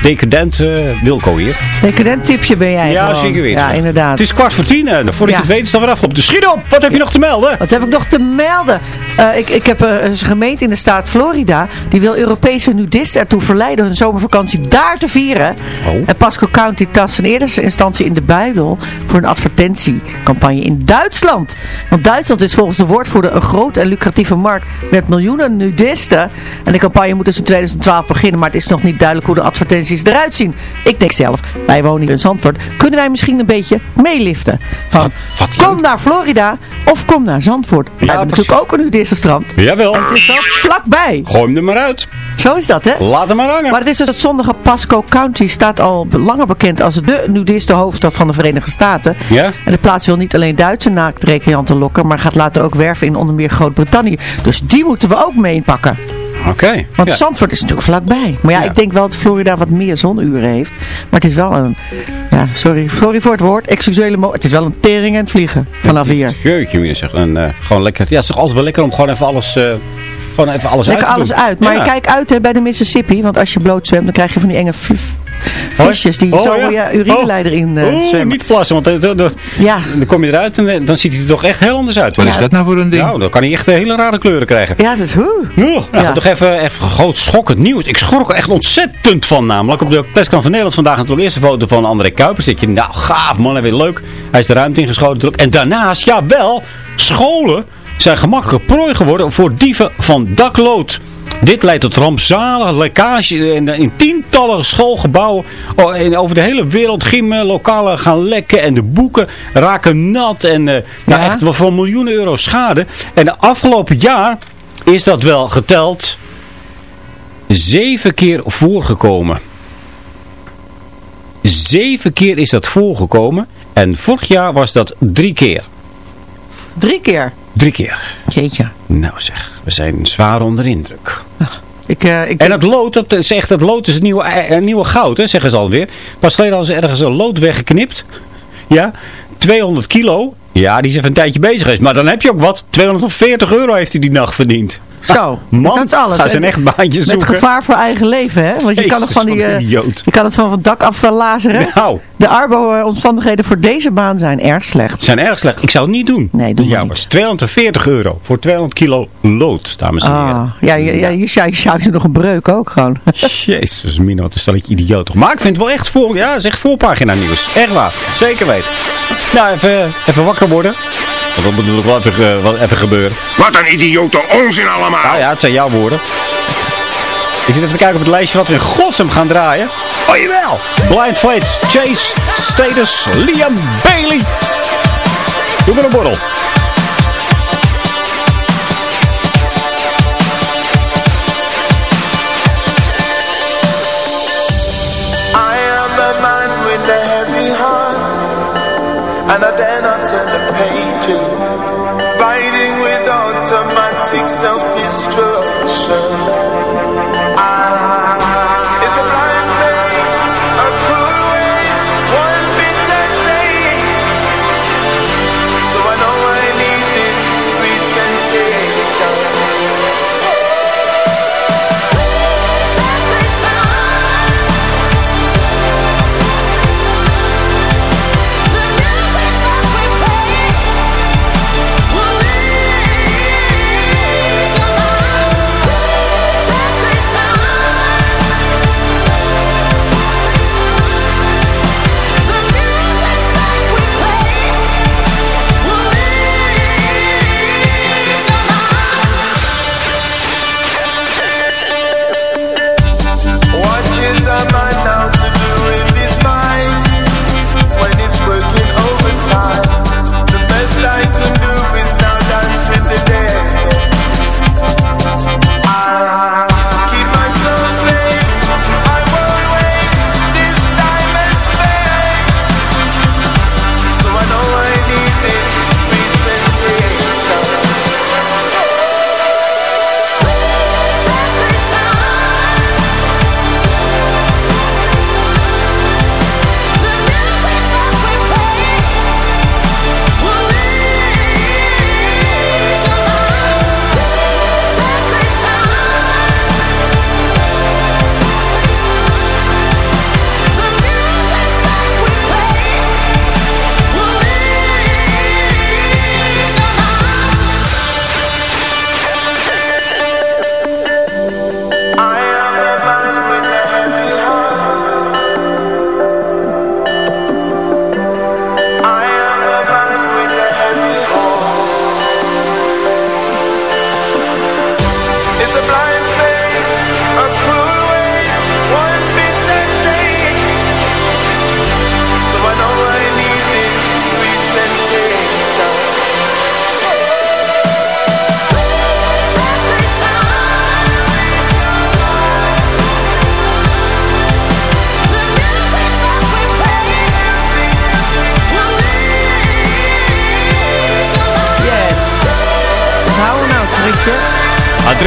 decadent uh, Wilco hier. Decadent tipje ben jij Ja, zeker weten. Ja, inderdaad. Het is kwart voor tien. En voordat Ja. je het weet is het alweer afgelopen. Dus schiet op! Wat heb je nog te melden? Wat heb ik nog te melden? Eh, ik, ik heb eh, een gemeente in de staat Florida. Die wil Europese nudisten ertoe verleiden hun zomervakantie daar te vieren. Oh. En Pasco County tast in eerste instantie in de buidel voor een advertentiecampagne in Duitsland. Want Duitsland is volgens de woordvoerder een groot en lucratieve markt met miljoenen nudisten. En de campagne moet dus in 2012 beginnen, maar het is nog niet duidelijk hoe de advertenties eruit zien. Ik denk zelf, wij wonen hier in Zandvoort, kunnen wij misschien een beetje meeliften. Van, wat kom naar Florida of kom naar Zandvoort. We hebben precies. natuurlijk ook een nudistenstrand. Jawel. En het is wel vlakbij. Gooi hem er maar uit. Zo is dat, hè? Laat hem maar hangen. Maar het is dus het zondige Pasco County staat al langer bekend als de nudistenhoofdstad van de Verenigde Staten. Ja? En de plaats wil niet alleen Duitse naaktrecreanten lokken, maar gaat later ook werven in onder meer Groot-Brittannië. Dus die moeten we ook mee Oké. Want Ja. Zandvoort is natuurlijk vlakbij. Maar ja, Ja. ik denk wel dat Florida wat meer zonuren heeft. Maar het is wel een, ja, sorry, sorry voor het woord, excuseer me, het is wel een tering en vliegen vanaf hier. Jeetje, moet je zeggen. En, eh, gewoon lekker. Ja, het is toch altijd wel lekker om gewoon even alles, eh, gewoon even alles Lekker uit alles doen. uit. Maar Ja. je kijkt uit hè, bij de Mississippi. Want als je bloot zwemt, dan krijg je van die enge visjes die Oh, zo ja. je urineleider in eh, Oeh, zwemmen. niet plassen, want Ja. dan kom je eruit en eh, dan ziet hij er toch echt heel anders uit. Wat is dat nou voor een ding? Nou, dan kan hij echt eh, hele rare kleuren krijgen. Ja, dat is hoe. Nou, Ja. nog even, even groot schokkend nieuws. Ik schrok er echt ontzettend van namelijk. Op de perskrant van Nederland vandaag natuurlijk eerst een foto van André Kuipers. Dat je, nou gaaf man, en weer leuk. Hij is de ruimte ingeschoten. En daarnaast, ja wel, scholen zijn gemakkelijk prooi geworden voor dieven van daklood. Dit leidt tot rampzalige lekkage in, in tientallen schoolgebouwen oh, over de hele wereld. Gymmen, lokalen gaan lekken en de boeken raken nat. En nou, Ja. echt wel voor miljoenen euro schade. En de afgelopen jaar is dat wel geteld zeven keer voorgekomen. Zeven keer is dat voorgekomen. En vorig jaar was dat drie keer. Drie keer. Drie keer. Jeetje. Nou zeg, we zijn zwaar onder indruk. Ik, eh, ik, En het lood, dat is echt, het lood is het nieuwe, eh, nieuwe goud, hè, zeggen ze alweer. Pas geleden hadden ze ergens een lood weggeknipt. Ja, 200 kilo. Ja, die is even een tijdje bezig geweest. Maar dan heb je ook wat. 240 euro heeft hij die nacht verdiend. Zo, Man, dat is alles. ga zijn echt baantjes Met zoeken. gevaar voor eigen leven, hè? Want je kan Jezus, van die... eh, idioot. je kan het van het dak af eh, lazeren. Nou, De arbo-omstandigheden voor deze baan zijn erg slecht. zijn erg slecht. Ik zou het niet doen. Nee, doe maar ja, niet. was 240 euro voor 200 kilo lood, dames en heren. Ah, ja, ja, ja, je zou je zou je nog een breuk ook gewoon. Jezus, Mina, wat een stelletje idioot. Maar ik vind het wel echt voor, ja, zeg voorpagina nieuws. Echt waar, zeker weten. Nou, even, even wakker worden. Want dat moet natuurlijk wel even, wel even gebeuren. Wat een idiote onzin allemaal. Nou ja, het zijn jouw woorden. Ik zit even te kijken op het lijstje wat we in godsnaam gaan draaien. Oh jawel! Blind Fate, Chase, Status, Liam Bailey. Doe maar een borrel. I am a man with a heavy heart, and I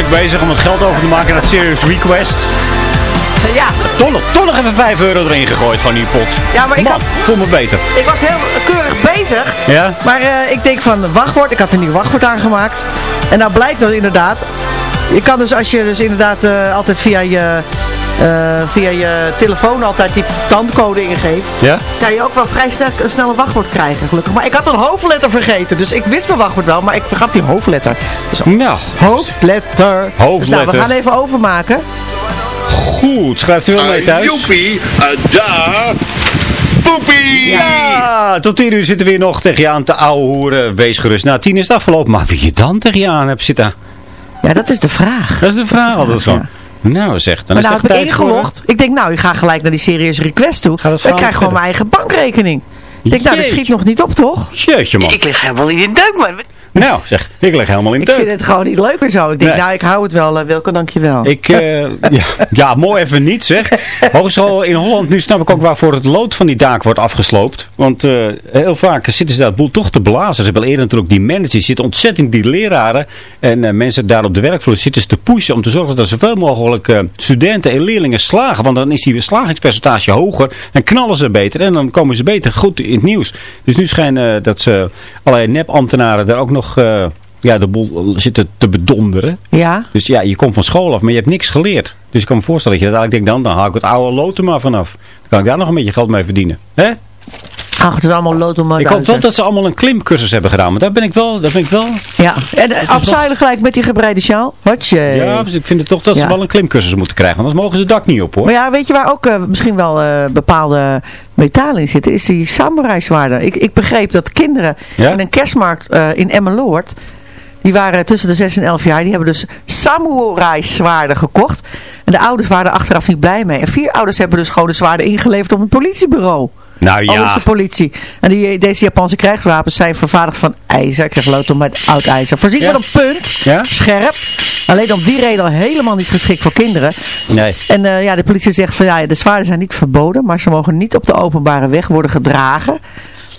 druk bezig om het geld over te maken naar Serious Request. Ja. Toch nog, toch nog even 5 euro erin gegooid van die pot. Ja, maar ik Man, had- voel me beter. Ik was heel keurig bezig. Ja? Maar eh, ik denk van wachtwoord. Ik had een nieuw wachtwoord aangemaakt. En nou blijkt dat inderdaad. Je kan dus als je dus inderdaad eh, altijd via je, via je telefoon altijd die tandcode ingeeft. Ja? Kan je ook wel vrij snel, een snelle wachtwoord krijgen gelukkig. Maar ik had een hoofdletter vergeten. Dus ik wist mijn wachtwoord wel. Maar ik vergat die hoofdletter. Dus Nou, hoofdletter. Dus nou, we Hoofdletter. gaan even overmaken. goed. Schrijft u wel mee thuis? Joepie, daar. Poepie! Ja, tot 10 uur zitten we hier nog tegen je aan te ouwe hoeren. Wees gerust. Nou, 10 is het afgelopen. Maar wie je dan tegen je aan hebt zitten. Ja, dat is de vraag. Dat is de vraag altijd zo. Nou zeg, dan Maar is nou, het ik tijd voor... ingelogd. Ik denk, nou, ik ga gelijk naar die serious request toe. Ik krijg gewoon verder. mijn eigen bankrekening. Ik denk, nou, dat schiet nog niet op, toch? Jeetje man. Ik lig helemaal in de deuk, man. Nou zeg, ik lig helemaal in de Ik vind het gewoon niet leuk meer zo. Ik denk, Nee. nou, ik hou het wel, uh, Wilke, dankjewel. Ik, eh, ja, ja, mooi even niet zeg. Hogeschool in Holland, nu snap ik ook waarvoor het lood van die daak wordt afgesloopt. Want eh, heel vaak zitten ze daar boel toch te blazen. Ze hebben al eerder natuurlijk die managers, zitten ontzettend die leraren. En eh, mensen daar op de werkvloer zitten ze te pushen om te zorgen dat zoveel mogelijk eh, studenten en leerlingen slagen. Want dan is die slagingspercentage hoger en knallen ze beter. En dan komen ze beter goed in het nieuws. Dus nu schijnen eh, dat ze allerlei nepambtenaren daar ook nog... eh, ja, de boel zitten te bedonderen. Ja? Dus ja, je komt van school af, maar je hebt niks geleerd. Dus ik kan me voorstellen dat je dat eigenlijk denkt, dan, dan haal ik het oude lood er maar vanaf. Dan kan ik daar nog een beetje geld mee verdienen. Hè? Ach, het is allemaal lood om Ik hoop wel dat ze allemaal een klimcursus hebben gedaan. Maar daar ben ik wel, daar ben ik wel... Ja, en uh, afzuilen gelijk met die gebreide sjaal. Watje. Ja, dus ik vind het toch dat ze wel een klimcursus moeten krijgen. Want anders mogen ze het dak niet op hoor. Maar ja, weet je waar ook eh, misschien wel eh, bepaalde metalen in zitten? Is die samurai zwaarden. Ik, ik begreep dat kinderen Ja? in een kerstmarkt eh, in Emmeloord... Die waren tussen de 6 en 11 jaar. Die hebben dus samurai zwaarden gekocht. En de ouders waren er achteraf niet blij mee. En vier ouders hebben dus gewoon de zwaarden ingeleverd op het politiebureau. Nou ja. De politie. En die, deze Japanse krijgswapens zijn vervaardigd van ijzer. Ik zeg lood met oud ijzer. Voorzien Ja. van een punt. Ja? Scherp. Alleen om die reden al helemaal niet geschikt voor kinderen. Nee. En eh, ja, de politie zegt van ja, de zwaarden zijn niet verboden. Maar ze mogen niet op de openbare weg worden gedragen.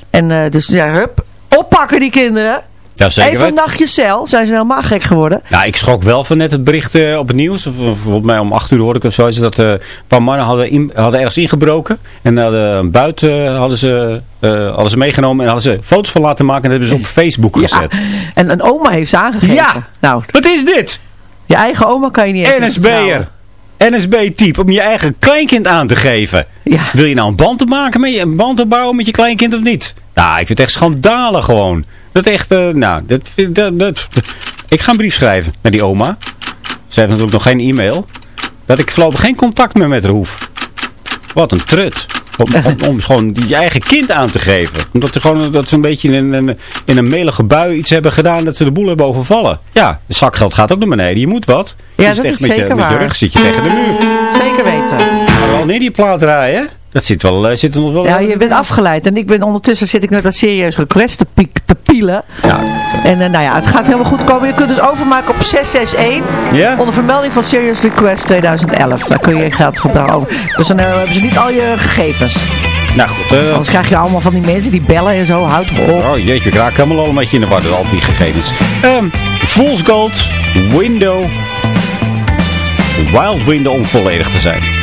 En eh, dus ja, hup. Oppakken die kinderen. Ja, zeker Even een nachtje cel. Zijn ze helemaal gek geworden. Nou, ik schrok wel van net het bericht eh, op het nieuws. Of volgens mij om 8 uur hoorde ik of zo. Is dat eh, een paar mannen hadden, in, hadden ergens ingebroken. En hadden een buit eh, hadden, ze, eh, hadden ze meegenomen. En hadden ze foto's van laten maken. En dat hebben ze op Facebook gezet. En een oma heeft ze aangegeven. Ja. Nou, Wat is dit? je eigen oma kan je niet eens NSB'er. NSB-type. Om je eigen kleinkind aan te geven. Ja. Wil je nou een band opmaken met je, een band opbouwen met je kleinkind of niet? Nou, ik vind het echt schandalig gewoon. Dat echt, eh, nou, dat, dat, dat, ik ga een brief schrijven naar die oma. Ze heeft natuurlijk nog geen e-mail. Dat ik voorlopig geen contact meer met haar hoef. Wat een trut. Om, om, om gewoon je eigen kind aan te geven. Omdat ze gewoon dat ze een beetje in een, in een melige bui iets hebben gedaan dat ze de boel hebben overvallen. Ja, het zakgeld gaat ook naar beneden. Je moet wat. Ja, Je zit dat echt is met je, zeker met je waar. rug zit je tegen de muur. Zeker weten. Maar wanneer die plaat draaien, hè? Dat zit, wel, eh, zit er nog wel... Ja, je bent afgeleid. En ik ben ondertussen zit ik naar dat serieus request te, piek, te pielen. Ja. En eh, nou ja, het gaat helemaal goed komen. Je kunt dus overmaken op 661. Ja? Onder vermelding van Serious Request 2011. Daar kun je je geld gebruiken over. Dus dan eh, hebben ze niet al je gegevens. Nou goed, eh, Anders krijg je allemaal van die mensen die bellen en zo. Houd op. Oh jeetje, ik raak helemaal al een beetje in de war al die gegevens. Ehm Fool's Gold, Window. Wild Window om volledig te zijn.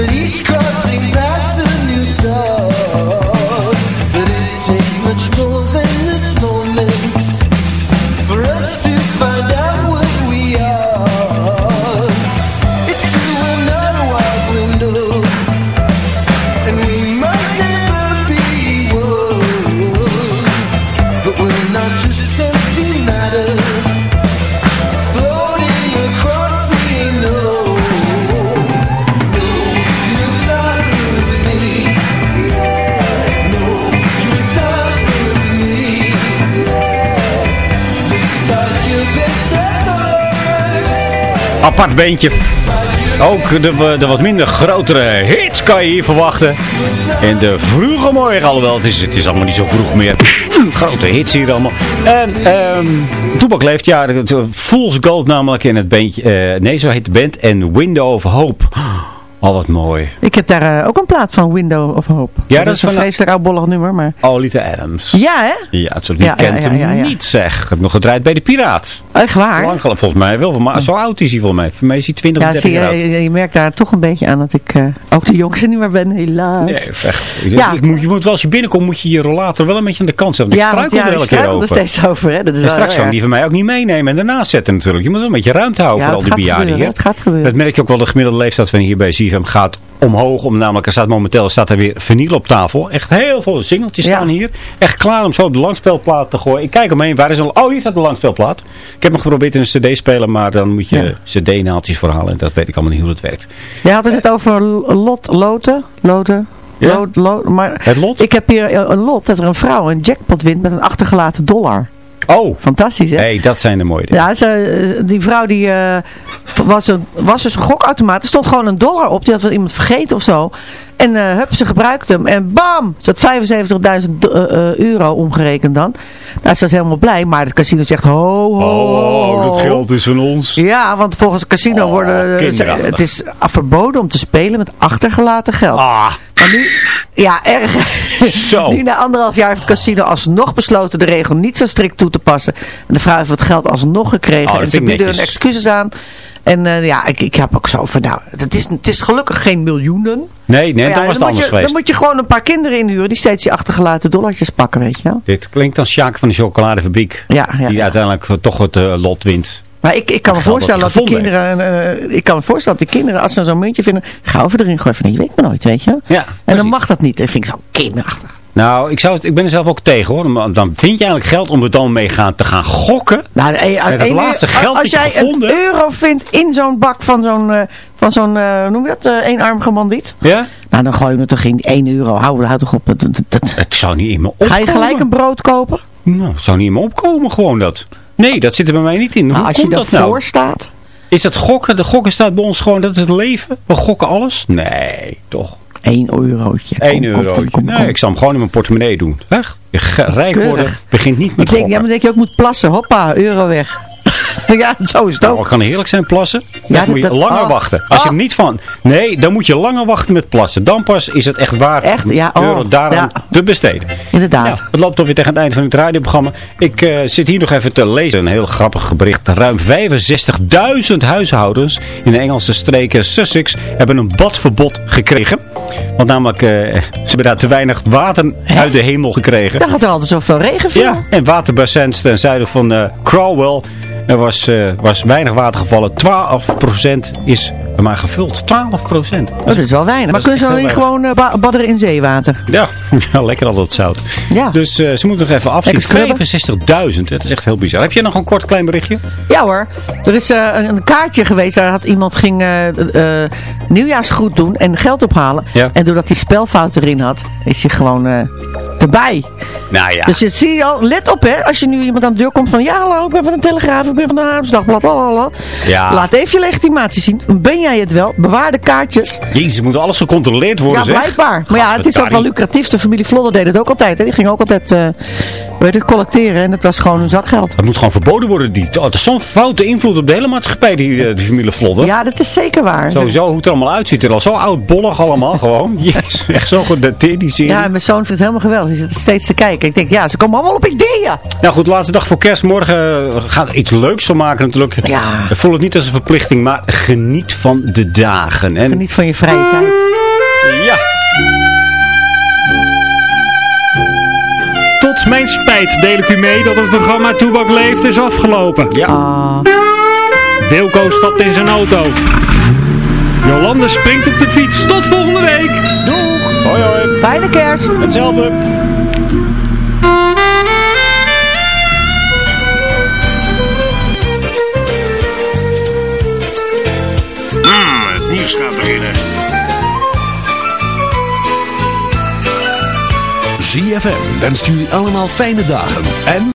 that each crossing apart beentje. Ook de, wat minder grotere hits kan je hier verwachten. In de vroege morgen, alhoewel het is, het is allemaal niet zo vroeg meer. Grote hits hier allemaal. En um, Toebak leeft, ja, Fool's Gold namelijk in het bandje. Uh, nee, zo heet band. En Window of Hope. Oh, wat mooi. Heb daar uh, ook een plaat van, Window of Hope. Ja, dat, dat is een vreselijk oudbollig nummer, maar... Olita Adams. Ja, hè? Ja, het ja, kent ja, ja, hem niet, zeg. Ik heb nog gedraaid bij de Piraat. Echt waar? Lang geleden, volgens mij wel. Maar zo oud is hij volgens mij. Voor mij is hij 20, ja, 30 jaar je, je, merkt daar toch een beetje aan dat ik uh, ook de jongste niet meer ben, helaas. Nee, echt. Ja. Ik moet, je moet wel als je binnenkomt, moet je je rollator wel een beetje aan de kant zetten. Ja, ik struikel ja, er elke keer over. er steeds over, hè. Dat is en straks kan die van mij ook niet meenemen en daarnaast zetten natuurlijk. Je moet wel een beetje ruimte houden voor al die bejaarden hier. Het gaat gebeuren. Dat merk je ook wel de gemiddelde leeftijd van hier bij CFM gaat omhoog. Om, namelijk, er staat momenteel staat er weer vinyl op tafel. Echt heel veel singeltjes staan hier. Echt klaar om zo op de langspeelplaat te gooien. Ik kijk omheen. Waar is een... Oh, hier staat de langspeelplaat. Ik heb nog geprobeerd in een cd-speler. Maar dan moet je cd-naaltjes verhalen. En dat weet ik allemaal niet hoe dat werkt. Je had het over lot, loten. Loten. Ja? Lot, lot, maar het lot? Ik heb hier een lot dat er een vrouw een jackpot wint met een achtergelaten dollar. Oh. Fantastisch, hè? hey, dat zijn de mooie dingen. Ja, ze, die vrouw die uh, was, een, was dus een gokautomaat. Er stond gewoon een dollar op. Die had wel iemand vergeten of zo. En uh, hup, ze gebruikte hem. En bam! Ze had 75.000 uh, euro omgerekend dan. Nou, ze was helemaal blij. Maar het casino zegt ho, ho, ho. Oh, dat geld is van ons. Ja, want volgens het casino oh, worden... Het is verboden om te spelen met achtergelaten geld. Ah. Maar nu... Ja, erg. Zo. nu na anderhalf jaar heeft het casino alsnog besloten de regel niet zo strikt toe te passen. En de vrouw heeft het geld alsnog gekregen. Oh, en ze bieden hun excuses aan. En uh, ja, ik, ik heb ook zo van, nou, het is, het is gelukkig geen miljoenen. Nee, nee, ja, dan was het anders je, geweest. Dan moet je gewoon een paar kinderen inhuren die steeds die achtergelaten dollartjes pakken, weet je wel. Dit klinkt als Sjaak van de chocoladefabriek. Ja, ja, die uiteindelijk toch het uh, lot wint. Maar ik, ik kan me voorstellen dat de kinderen, uh, ik kan me voorstellen dat de kinderen, als ze zo'n muntje vinden, ga over erin gooien van, je weet maar nooit, weet je. Ja, en dan mag dat niet. Dat vind ik zo kinderachtig. Nou, ik, zou het, ik ben er zelf ook tegen hoor. Dan vind je eigenlijk geld om er dan mee gaan, te gaan gokken. Nou, en het laatste geld als jij gevonden. een euro vindt in zo'n bak van zo'n, uh, van zo'n uh, noem je dat, eenarmige bandiet. Ja? Nou, dan gooi je het toch in 1 euro. Hou, hou toch op. Dat, dat, dat. Het zou niet in me opkomen. Ga je gelijk een brood kopen? Nou, het zou niet in me opkomen gewoon dat. Nee, dat zit er bij mij niet in. Nou, Hoe als komt je dat nou? staat. Is dat gokken? De gokken staat bij ons gewoon, dat is het leven. We gokken alles? Nee, toch. 1 eurotje. 1 eurotje. Nee, ik zal hem gewoon in mijn portemonnee doen. Weg. Rijk worden begint niet met ik denk, gokken. Ja, maar denk je ook moet plassen. Hoppa, euro weg. ja, zo is het ook. Nou, kan heerlijk zijn plassen. Ja, dan dat- moet je dat- langer oh. wachten. Als je Oh. niet van... Nee, dan moet je langer wachten met plassen. Dan pas is het echt waard Echt? Ja, om oh. euro daaraan Ja. te besteden. Inderdaad. Nou, het loopt alweer tegen het eind van het radioprogramma. Ik eh, zit hier nog even te lezen. Een heel grappig bericht. Ruim 65.000 huishoudens in de Engelse streken Sussex hebben een badverbod gekregen. Want namelijk, eh, ze hebben daar te weinig water uit de hemel gekregen. Dan gaat er altijd zoveel regen voor. Ja, en waterbassins ten zuiden van eh, Crowwell. Er was, eh, was weinig water gevallen. 12% is er maar gevuld. 12%. Oh, dat is wel weinig. Maar kunnen ze niet gewoon eh, ba- badderen in zeewater? Ja, ja lekker al dat zout. Ja. Dus eh, ze moeten nog even afzien. Scrubben. 65.000, dat is echt heel bizar. Heb je nog een kort klein berichtje? Ja hoor. Er is een, een kaartje geweest. Daar had iemand ging nieuwjaarsgroet doen en geld ophalen. Ja. En doordat hij spelfout erin had, is hij gewoon erbij. Nou ja. Dus het zie je al, let op hè, als je nu iemand aan de deur komt van, ja hallo, ik ben van de Telegraaf, ik ben van de Haamsdagblad, lalala. Ja. Laat even je legitimatie zien. Ben jij het wel? Bewaar de kaartjes. Jezus, moet alles gecontroleerd worden, Ja, zeg. blijkbaar. Maar ja, het is ook wel lucratief. De familie Vlodder deed het ook altijd. Hè. Die ging ook altijd, eh weet het, collecteren. En het was gewoon een zakgeld. Het moet gewoon verboden worden. Die, oh, het is zo'n foute invloed op de hele maatschappij, die, eh, die familie Vlodder. Ja, dat is zeker waar. Sowieso hoe het er allemaal uitziet. Er al zo oudbollig allemaal gewoon. Yes, echt zo gedateerd die serie. Ja, mijn zoon vindt het helemaal geweldig. Die zit er steeds te kijken. Ik denk, ja, ze komen allemaal op ideeën. Nou goed, laatste dag voor kerst. Morgen eh, gaan we er iets leuks van maken natuurlijk. Ja. Ik voel het niet als een verplichting, maar geniet van de dagen. En Geniet van je vrije tijd. ja, Tot mijn spijt deel ik u mee dat het programma Toebak Leeft is afgelopen. ja. Ah, Wilco stapt in zijn auto. Jolande springt op de fiets. Tot volgende week. doeg. Hoi hoi. Fijne kerst. Hetzelfde. Nieuws gaat beginnen. ZFM wenst jullie allemaal fijne dagen en...